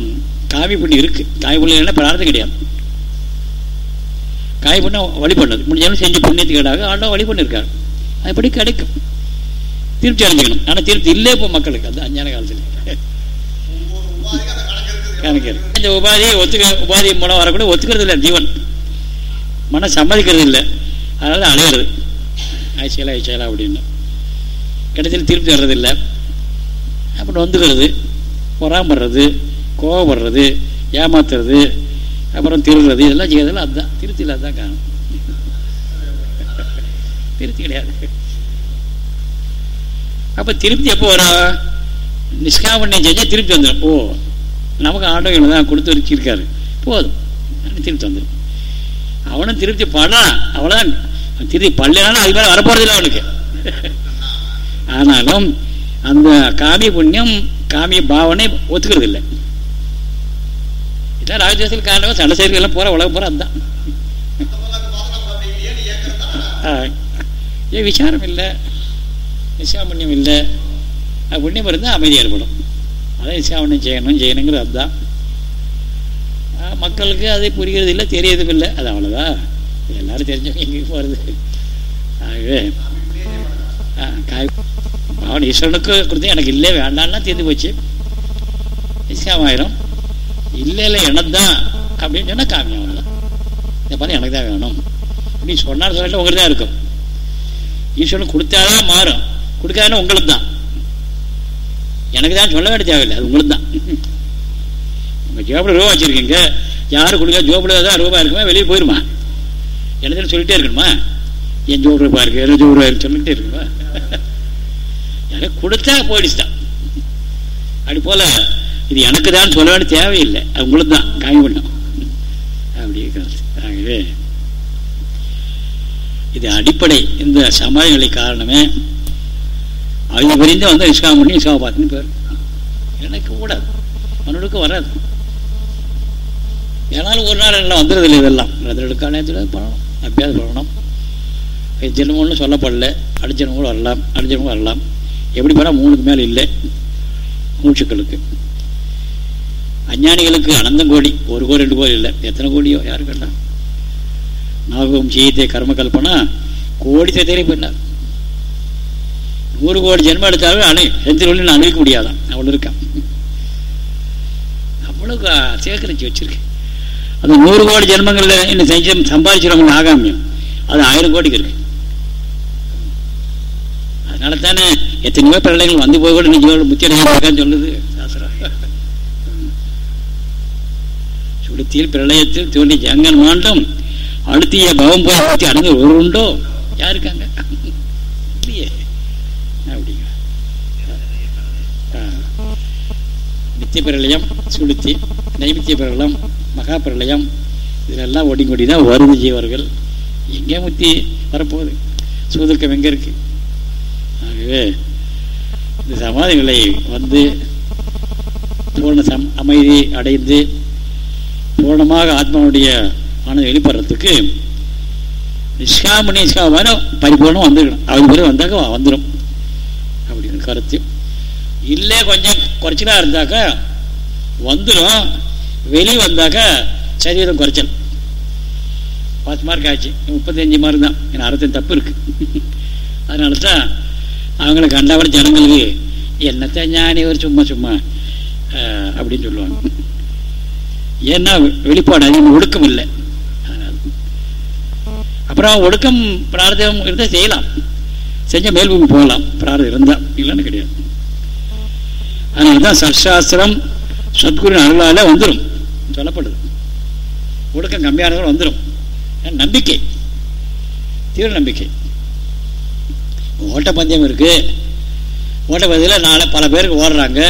காவி புண்ணி இருக்குது காய் பிள்ளைகள்னா பிரார்த்தம் கிடையாது. காய் பண்ணால் வழி பண்ணது. முடிஞ்சாலும் செஞ்சு புண்ணியத்துக்கேடாக ஆண்டவன் வழி பண்ணியிருக்காரு அதுபடி கிடைக்கும்? திருப்தி அடைஞ்சிக்கணும். ஆனால் திருப்தி இல்லை இப்போ மக்களுக்கு. அது அஞ்ஞான காலத்தில். கணக்கு இந்த உபாதி ஒத்துக்க உபாதி மூலம் வரக்கூட ஒத்துக்கிறது இல்லை ஜீவன். மன சம்மதிக்கிறது இல்லை அதனால அலையிறது ஆய்ச்சியலா ஆய்ச்சியலா அப்படின்னு. கிடைச்சல் திருப்தி வர்றதில்லை. அப்புறம் வந்துக்கிறது. பொறாமப்படுறது கோவப்படுறது ஏமாத்துறது அப்புறம் திருடுறது இதெல்லாம் செய்யறதுல அதுதான் திருப்தியில் அதுதான் காணும் திருப்தி கிடையாது. அப்போ திருப்தி எப்போ வரும் நிஷ்காமண்யம் செஞ்சால் திருப்தி வந்துடும். ஓ நமக்கு ஆண்டவங்களை தான் கொடுத்து வச்சிருக்காரு. போதும். திருப்தி வந்துடும். அவனும் திருப்தி படலாம் அவ்வளோதான் திருப்தி பள்ளினாலும் அது மேலே வரப்போறதில்லை அவனுக்கு. ஆனாலும் அந்த காமிய புண்ணியம் காமிய பாவனை ஒத்துக்கிறது இல்லை எல்லாம் ராஜதேசத்தில் காரணம் சண்டை செய்திகள் எல்லாம் போகிற உலகம் போகிற அதுதான் ஆ, ஏன் விசாரம் இல்லை நிசாமண்யம் இல்லை அது புண்ணியம் இருந்தால் அமைதி ஏற்படும். அதான் நிசாமண்யம் செய்யணும் செய்யணுங்கிறது அதுதான் மக்களுக்கு அது புரிகிறது இல்லை தெரியறதும் இல்லை அது அவ்வளோதான் எல்லாரும் தெரிஞ்சவங்க எங்கேயும் போகிறது ஆகவே ஆ, காய் அவன் ஈஸ்வரனுக்கு கொடுத்து எனக்கு இல்லை வேண்டாம்னா தீர்ந்து போச்சு. நிச்சயமாயிரும் இல்லை இல்லை எனக்கு தான் அப்படின்னு சொன்னால் காமியம் இல்லை இந்த மாதிரி எனக்கு தான் வேணும். அப்படின்னு சொன்னார் சொல்லிட்டு உங்களுக்கு தான் இருக்கும். ஈஸ்வரன் கொடுத்தாதான் மாறும். கொடுக்காதுன்னா உங்களுக்கு தான் எனக்கு தான் சொல்ல வேண்டிய தேவையில்லை அது உங்களுக்கு தான் உங்கள் ஜோபில் ரூபா வச்சுருக்கீங்க. யாரும் கொடுக்க ஜோபில் தான் ரூபா இருக்குமா வெளியே போயிருமா? எனக்கு சொல்லிட்டே இருக்கணுமா? என் ரூபா இருக்கு என்ன ரூபா சொல்லிட்டே இருக்குமா எனக்கு கொடுத்தா போயிடுச்சு தான் அப்படி போல இது எனக்கு தான் சொல்ல வேண்டிய தேவையில்லை. அது உங்களுக்கு தான். காமி பண்ணும் அப்படி ஆகவே இது அடிப்படை. இந்த சமாதிகளை காரணமே அவங்க புரிந்து வந்து இஸ்காம் பண்ணி இஸ்காம் பார்த்துன்னு பேர் எனக்கு கூடாது அவனுக்கு வராது. ஏன்னாலும் ஒரு நாள் எல்லாம் வந்துடுறதில்லை இதெல்லாம். ரதடுக்கான பண்ணணும். அபியாசம் பண்ணணும். ஜென்மம்னு சொல்லப்படல. அடிஜனமும் வரலாம். அடிஜனமும் வரலாம். எப்படி போனால் மூணுக்கு மேலே இல்லை. மூச்சுக்களுக்கு. அஞ்ஞானிகளுக்கு அனந்தம் கோடி ஒரு கோடி ரெண்டு கோடி இல்லை. எத்தனை கோடியோ யாரு கண்டா நாகம் ஜீயத்தை கர்ம கல்பனா கோடி தேடி பண்ணார் நூறு கோடி ஜென்மம் எடுத்தாலும் அணை எந்த ஒளி அணுக முடியாதான். அவ்வளோ இருக்கான் அவ்வளோ சேகரித்து வச்சிருக்கேன் அந்த நூறு கோடி ஜென்மங்களில் இன்னும் செஞ்சு சம்பாதிச்சிருவாங்க ஆகாமியம் அது ஆயிரம் கோடிக்கு இருக்கு. அதனால தானே எத்தனையோ பிள்ளைகள் வந்து போய் கூட நீங்கள் புத்தி சொல்லுது. விருத்தியில் பிரளயத்தில் தோன்றி ஜங்கன் மாண்டும் அடுத்திய பவம் போய் பற்றி அடைஞ்ச ஒரு உண்டோ யாருக்காங்க இல்லையே அப்படிங்க நித்திய பிரளயம் சுளுத்தி நைமித்திய பிரளம் மகா பிரளயம் இதெல்லாம் ஒடி கொடி தான் வருது ஜீவர்கள் எங்கே முத்தி வரப்போகுது சூதுக்கம் எங்கே இருக்கு ஆகவே இந்த சமாதிகளை வந்து பூர்ண சம் அமைதி அடைந்து பூர்ணமாக ஆத்மாவுடைய ஆனந்த வெளிப்படுறதுக்கு நிஷ்காமணி நிஷ்காமான பரிபூர்ணம் வந்துருக்கணும். அவங்க பிறகு வந்தாக்க வந்துடும் அப்படின்னு கருத்து. இல்லை கொஞ்சம் குறைச்சலாக இருந்தாக்கா வந்துடும் வெளியே வந்தாக்கா சரீரம் குறைச்சல். பத்து மார்க் ஆச்சு. முப்பத்தஞ்சு மார்க் தான். எனக்கு அறுபத்தஞ்சு தப்பு இருக்கு. அதனால தான் அவங்கள கண்டவர ஜனங்களுக்கு என்னத்தை ஞானி ஒரு சும்மா சும்மா? அப்படின்னு சொல்லுவாங்க. ஏன்னா வெளிப்பாடு அதிகம் ஒடுக்கம் இல்லை அப்புறம் ஒடுக்கம் பிரார்த்தம் இருந்தால் செய்யலாம். செஞ்ச மேல்பூமி போகலாம். பிரார்த்தம் இருந்தால் இல்லைன்னு கிடையாது. அதனால தான் சர்சாஸ்திரம் சத்குரு அருளால் வந்துடும் சொல்லப்படுது. ஒடுக்கம் கம்மியானவர்கள் வந்துடும் நம்பிக்கை. தீவிர நம்பிக்கை. ஓட்டப்பந்தயம் இருக்கு. ஓட்டப்பந்தயத்தில் நாளை பல பேருக்கு ஓடுறாங்க.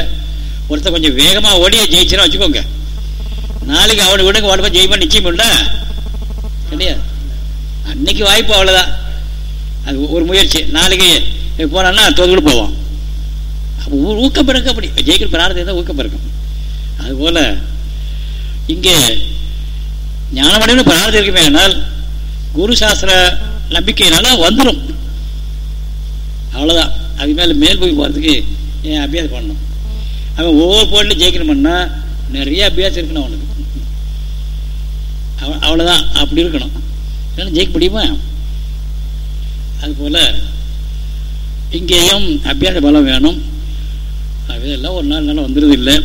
ஒருத்தர் கொஞ்சம் வேகமாக ஓடி ஜெயிச்சுன்னா வச்சுக்கோங்க. நாளைக்கு அவனுக்கு விடுங்க ஓட்டப்ப ஜெயிப்பா நிச்சயம் உண்டா? கிடையாது அன்னைக்கு வாய்ப்பு அவ்வளோதான் அது ஒரு முயற்சி. நாளைக்கு போனான்னா தோதுகூட போவோம் அப்போ ஊக்கம் பிறக்க அப்படி. ஜெயிக்கிற பிரார்த்தனை தான் ஊக்கம் பிறக்கும் அதுபோல் இங்கே ஞானமடைவில் பிரார்த்தம் இருக்குமே ஆனால் குரு சாஸ்திர நம்பிக்கையினால வந்துடும் அவ்வளோதான் அது மேலே மேல் போய் போகிறதுக்கு ஏன் அபியாசம் பண்ணணும்? அவன் ஒவ்வொரு போட்டிலும் ஜெயிக்கணும்னா நிறைய அபியாசம் இருக்கணும் அவனுக்கு. அவன் அவ்வளோதான் அப்படி இருக்கணும். இல்லைன்னா ஜெயிக்க முடியுமா? அதுபோல் இங்கேயும் அபியாச பலம் வேணும். அதெல்லாம் ஒரு நாள் நாள் வந்துடுது இல்லை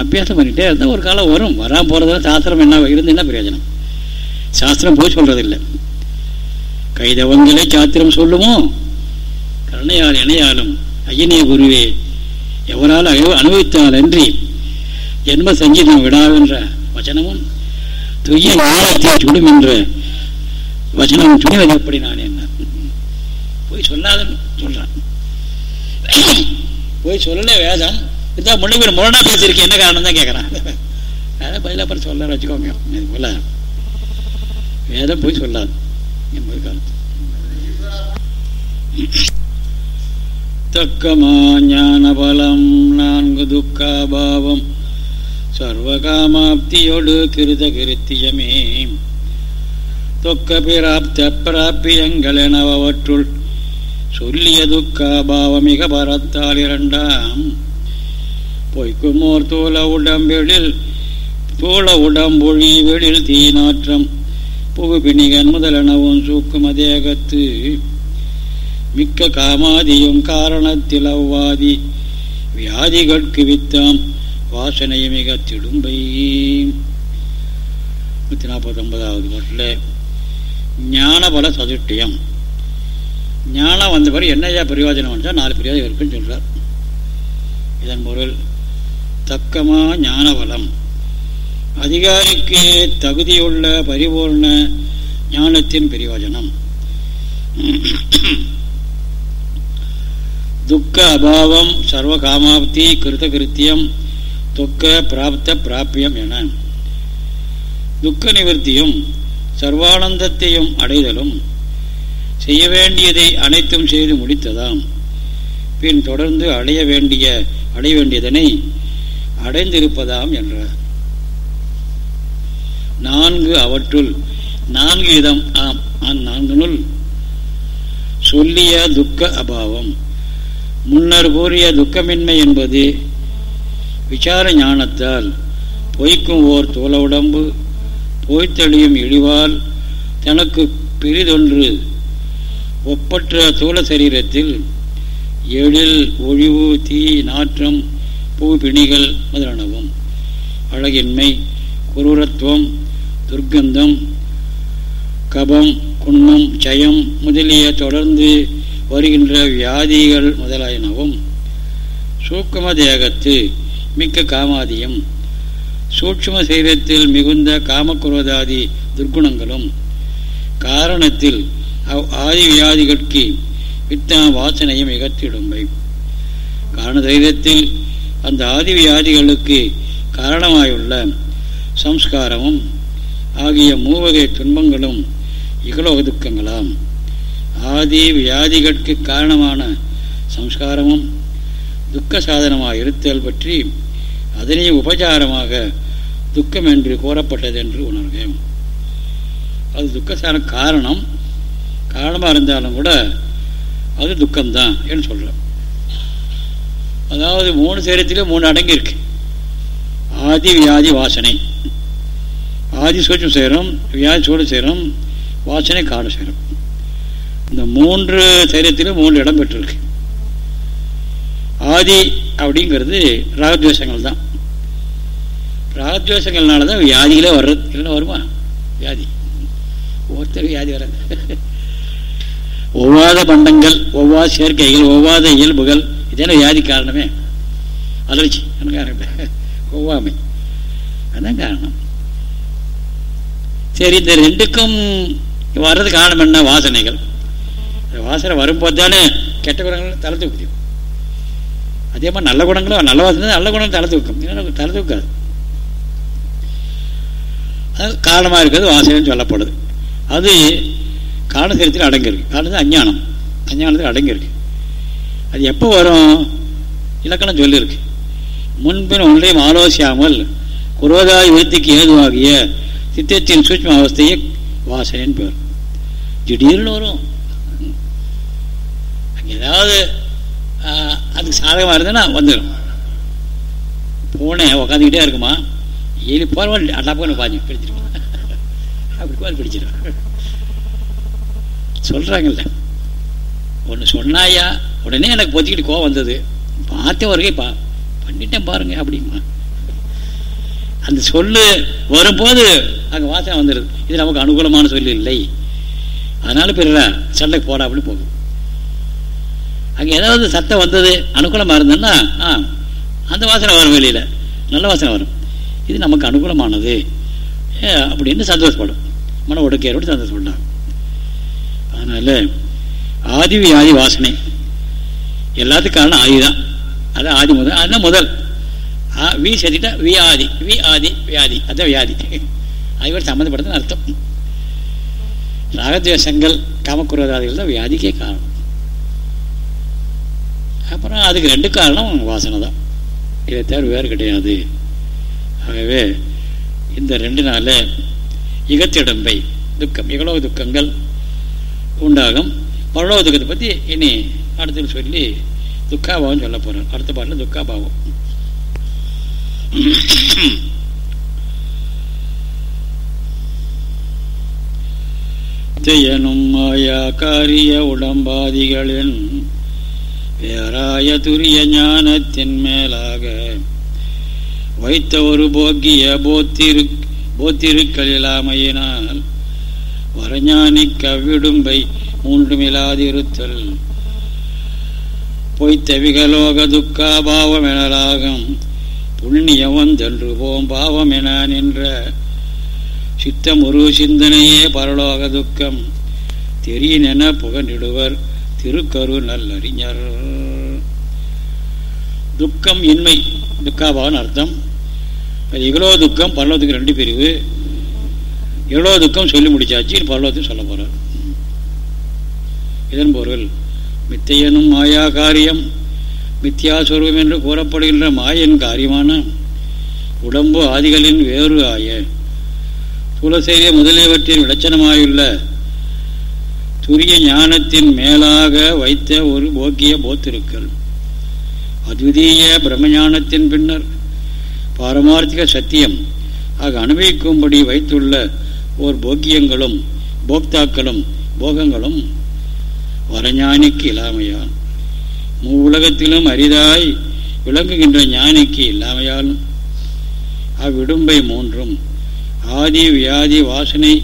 அபியாசம் பண்ணிகிட்டே இருந்தால் ஒரு காலம் வரும். வராமல் போகிறதுல சாஸ்திரம் என்ன இருந்து என்ன பிரயோஜனம்? சாஸ்திரம் போய் சொல்கிறதில்லை கைதவங்களை சாத்திரம் சொல்லுமோ? கருணையால் இணையாலும் ஐயனே குருவே எவரால் அனுபவித்தால் அன்றி ஜென்ம சங்கீதம் விடாவென்ற வச்சனமும் துய்ய ஞானத்தை சுடும் என்ற வச்சனம் துணிவது எப்படி நான் என்ன? போய் சொல்லாதன்னு சொல்றான். போய் சொல்லல வேதம். இதா முன்னுக்கு முரணா பேசியிருக்கேன். என்ன காரணம் தான் கேட்குறான் வேலை பதில் அப்புறம் சொல்ல வச்சுக்கோங்க. இது போல. வேதம் போய் சொல்லாது. என்பது காலத்து தக்கமா ஞான பலம் நான்கு துக்காபாவம் சர்வகாமாப்தியோடு கிருத கிருத்தியமே தொக்க பிராப்த பிராப்பியங்கள் எனவற்றுள் சொல்லிய துக்காபாவமிக பரத்தால் இரண்டாம். பொய்க்குமோர் தூள உடம்பெழில் தூள உடம்பொழி வெளில் தீநாற்றம் புகுபிணிகன் முதலெனவும் சூக்கும தேகத்து மிக்க காமாதியும் காரணத்தில் அவ்வாதி வியாதிகட்கு வித்தாம். வாசனை மிக திடும்பை நூற்றி நாற்பத்தி ஒன்பதாவது பாட்டில் ஞானபல சதுஷ்டியம். ஞானம் வந்த பிறகு என்னையா பிரயோஜனம் வந்தால் நாலு பிரயோஜனம் இருக்குன்னு சொல்கிறார் இதன் பொருள் தக்கமா ஞானபலம். அதிகாரிக்கு தகுதியுள்ள பரிபூர்ண ஞானத்தின் பிரயோஜனம். துக்க அபாவம் சர்வ காமாப்தி கிருத்த கிருத்தியம் துக்க பிராப்த பிராபியம் என. துக்க நிவர்த்தியும் சர்வானந்தத்தையும் அடைதலும் செய்ய வேண்டியதை அனைத்தும் செய்து முடித்ததாம். பின் தொடர்ந்து அடைய வேண்டிய அடைய வேண்டியதனை அடைந்திருப்பதாம் என்றார். நான்கு அவற்றுள் நான்கு விதம் ஆம் அந்நான்குனுள் சொல்லிய துக்க அபாவம். முன்னர் கூறிய துக்கமின்மை என்பது விசார ஞானத்தால் பொய்க்கும் ஓர் தோல உடம்பு போய்த்தெளியும் இழிவால் தனக்கு பிரிதொன்று ஒப்பற்ற தோல சரீரத்தில் எழில் ஒழிவு தீ நாற்றம் பூ பிணிகள் முதலானவும் அழகின்மை குரூரத்துவம் துர்க்கந்தம் கபம் குன்மம் ஜயம் முதலிய தொடர்ந்து வருகின்ற வியாதிகள் முதலாயினவும் சூக்கம தேகத்து மிக்க காமாதியும். சூட்சும சைவத்தில் மிகுந்த காமக்குரோதாதி துர்க்குணங்களும். காரணத்தில் அவ் ஆதி வியாதிகளுக்கு வித்தா வாசனையும் இகத்திடும்பை காரண தைரியத்தில் அந்த ஆதி வியாதிகளுக்கு காரணமாயுள்ள சம்ஸ்காரமும் ஆகிய மூவகை துன்பங்களும் இகலோக துக்கங்களாம் ஆதி வியாதிகளுக்கு காரணமான சம்ஸ்காரமும் துக்க சாதனமாக இருத்தல் பற்றி அதனை உபச்சாரமாக துக்கம் என்று கூறப்பட்டது என்று உணர்வேன் அது துக்கசார காரணம். காரணமாக இருந்தாலும் கூட அது துக்கம்தான் என்று சொல்கிறோம் அதாவது மூணு சேரத்திலே மூணு அடங்கி இருக்கு. ஆதி வியாதி வாசனை. ஆதி சூட்சம் சேரும் வியாதி சூடு சேரும் வாசனை காடு சேரும். இந்த மூன்று சைரத்திலும் மூன்று இடம் பெற்றிருக்கு. ஆதி அப்படிங்கிறது ராகத்வேஷங்கள் தான் ராகத்வேஷங்கள்னால தான் வியாதிகளே வர்றது இல்லைன்னா வருமா? வியாதி. ஒவ்வொருத்தரும் வியாதி வராது. ஒவ்வாத பண்டங்கள் ஒவ்வாத சேர்க்கைகள் ஒவ்வாத இயல்புகள் இதெல்லாம் வியாதி காரணமே. அலர்ச்சி காரணம். ஒவ்வாமை. அதுதான் காரணம். சரி இந்த ரெண்டுக்கும் வர்றது காரணம் என்ன? வாசனைகள். வாசனை வரும்போது தானே கெட்ட குணங்கள் தலை தூக்குது. அதே மாதிரி நல்ல குணங்களும் நல்ல வாசனை நல்ல குணங்கள் தலை தூக்கும். தலை தூக்காது. அது காரணமாக இருக்கிறது வாசனைன்னு சொல்லப்படுது. அது காரணசரத்தில் அடங்கியிருக்கு. காரணம் அஞ்ஞானம். அஞ்ஞானத்தில் அடங்கியிருக்கு. அது எப்போ வரும்? இலக்கணம் சொல்லியிருக்கு. முன்பின் ஒன்றையும் ஆலோசியாமல் குரோதாய் விருத்திக்கு ஏதுவாகிய சித்தத்தின் சூட்சம அவஸ்தையை வாசனைன்னு பேர். திடீர்னு வரும். ஏதாவது அதுக்கு சாதகமாக இருந்ததுன்னா வந்துடும் பூனை உக்காந்துக்கிட்டே இருக்குமா? இனி போகிறவன் அட்டாப்புன்னு பாதி பிடிச்சிருக்கோம் அப்படி பாதி பிடிச்சிடும் சொல்கிறாங்கல்ல ஒன்று சொன்னாயா உடனே எனக்கு பொத்திக்கிட்டு கோவம் வந்தது. பார்த்த வருகை பா பண்ணிட்டேன் பாருங்க அப்படிமா. அந்த சொல்லு வரும்போது அங்கே வாசனை வந்துடுது இது நமக்கு அனுகூலமான சொல்லு இல்லை. அதனால பிற சண்டைக்கு போட அப்படின்னு போகும் அங்கே ஏதாவது சத்தம் வந்தது அனுகூலமாக இருந்ததுன்னா ஆ அந்த வாசனை வரும் வெளியில். நல்ல வாசனை வரும். இது நமக்கு அனுகூலமானது. அப்படின்னு சந்தோஷப்படும். மன ஒடுக்கையோடு சந்தோஷப்பட்டாங்க அதனால் ஆதி வியாதி வாசனை. எல்லாத்துக்கும் காரணம் ஆதி தான். அதான் ஆதி முதல் அதுதான் முதல். வி சேர்த்துட்டா வி ஆதி வி ஆதி வியாதி அதுதான் வியாதி. அதுவரை சம்மந்தப்படுதுன்னு அர்த்தம். ராகத்வேஷங்கள் காமக்குரோதாதிகள் தான் வியாதிக்கே காரணம். அப்புறம் அதுக்கு ரெண்டு காரணம் வாசனை தான். இதை தவிர வேறு கிடையாது. ஆகவே இந்த ரெண்டு நாள் இகத்திடம்பை துக்கம் இவ்வளோ துக்கங்கள் உண்டாகும். பரலோக துக்கத்தை பற்றி இனி அடுத்து சொல்லி துக்காபாவம் சொல்ல போகிறேன் அடுத்த பாட்டில் துக்காபாவம். எனும் மாயா காரிய உடம்பாதிகளின் வேறாய துரிய ஞானத்தின் மேலாக வைத்த ஒரு போக்கிய போத்திரு போத்திருக்களிலாமையினால் வரஞானி கவ்விடும்பை மூன்றுமில்லாதிருத்தல் பொய்த்த விகலோக துக்காபாவம் எனலாகும். புண்ணியவந்தென்று போம் பாவம் என நின்ற சித்தமுரு சிந்தனையே பரலோக துக்கம். தெரியனென புகனிடுவர் திருக்கரு நல்லறிஞர். துக்கம் இன்மை துக்காபாவன் அர்த்தம். அது இவ்வளோ துக்கம் பரலோகத்துக்கு ரெண்டு பிரிவு. எவ்வளோ துக்கம் சொல்லி முடிச்சாச்சு பரலோகத்தையும் சொல்ல போகிறார் இதன் பொருள் மித்தையனும் மாயா காரியம் மித்தியாஸ்வரூபம் என்று கூறப்படுகின்ற மாயின் காரியமான உடம்பு ஆதிகளின் வேறு ஆய. துளசேரிய முதலியவற்றின் விளச்சனமாயுள்ள துரிய ஞானத்தின் மேலாக வைத்த ஒரு போக்கிய போத்திருக்கள். அத்விதீய பிரம்மஞானத்தின் பின்னர் பாரமார்த்திக சத்தியம். ஆக அனுபவிக்கும்படி வைத்துள்ள ஓர் போக்கியங்களும் போக்தாக்களும் போகங்களும் வரஞானிக்கு இல்லாமையால் மூவுலகத்திலும் அரிதாய் விளங்குகின்ற ஞானிக்கு இல்லாமையால் அவ்விடும்பை மூன்றும் ஆதி வியாதி வாசனை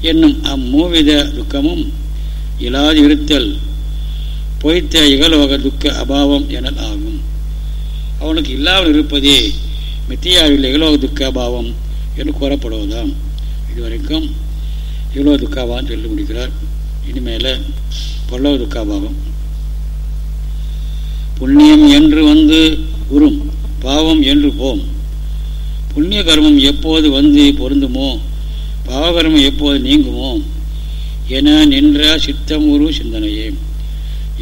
என்னும் அம்மூவித துக்கமும் இலாதி இருத்தல் பொய்த்த இகலோக துக்க அபாவம் எனல் ஆகும். அவனுக்கு இல்லாமல் இருப்பதே மித்தியாவில் எவ்வளோ துக்காபாவம் என்று கூறப்படுவதாம். இதுவரைக்கும் இகலோக துக்காபாவம் சொல்லி முடிக்கிறார். இனிமேல பல்லவ துக்காபாவம். புண்ணியம் என்று வந்து உறும் பாவம் என்று போம். புண்ணிய கர்மம் எப்போது வந்து பொருந்துமோ பாவகர்மம் எப்போது நீங்குமோ என நின்ற சித்தம் உரு சிந்தனையே.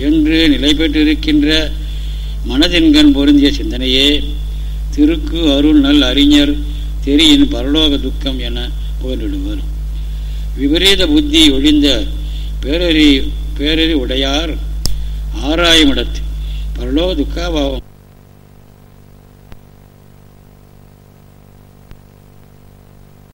என்று நிலை பெற்றிருக்கின்ற மனதின்கண் பொருந்திய சிந்தனையே திருக்கு அருள் நல் அறிஞர் தெரியின் பரலோக துக்கம் என புகழ்ந்துடுவர். விபரீத புத்தி ஒழிந்த பேரறி பேரறி உடையார் ஆராயுமிடத்து பரலோக துக்காபாவம்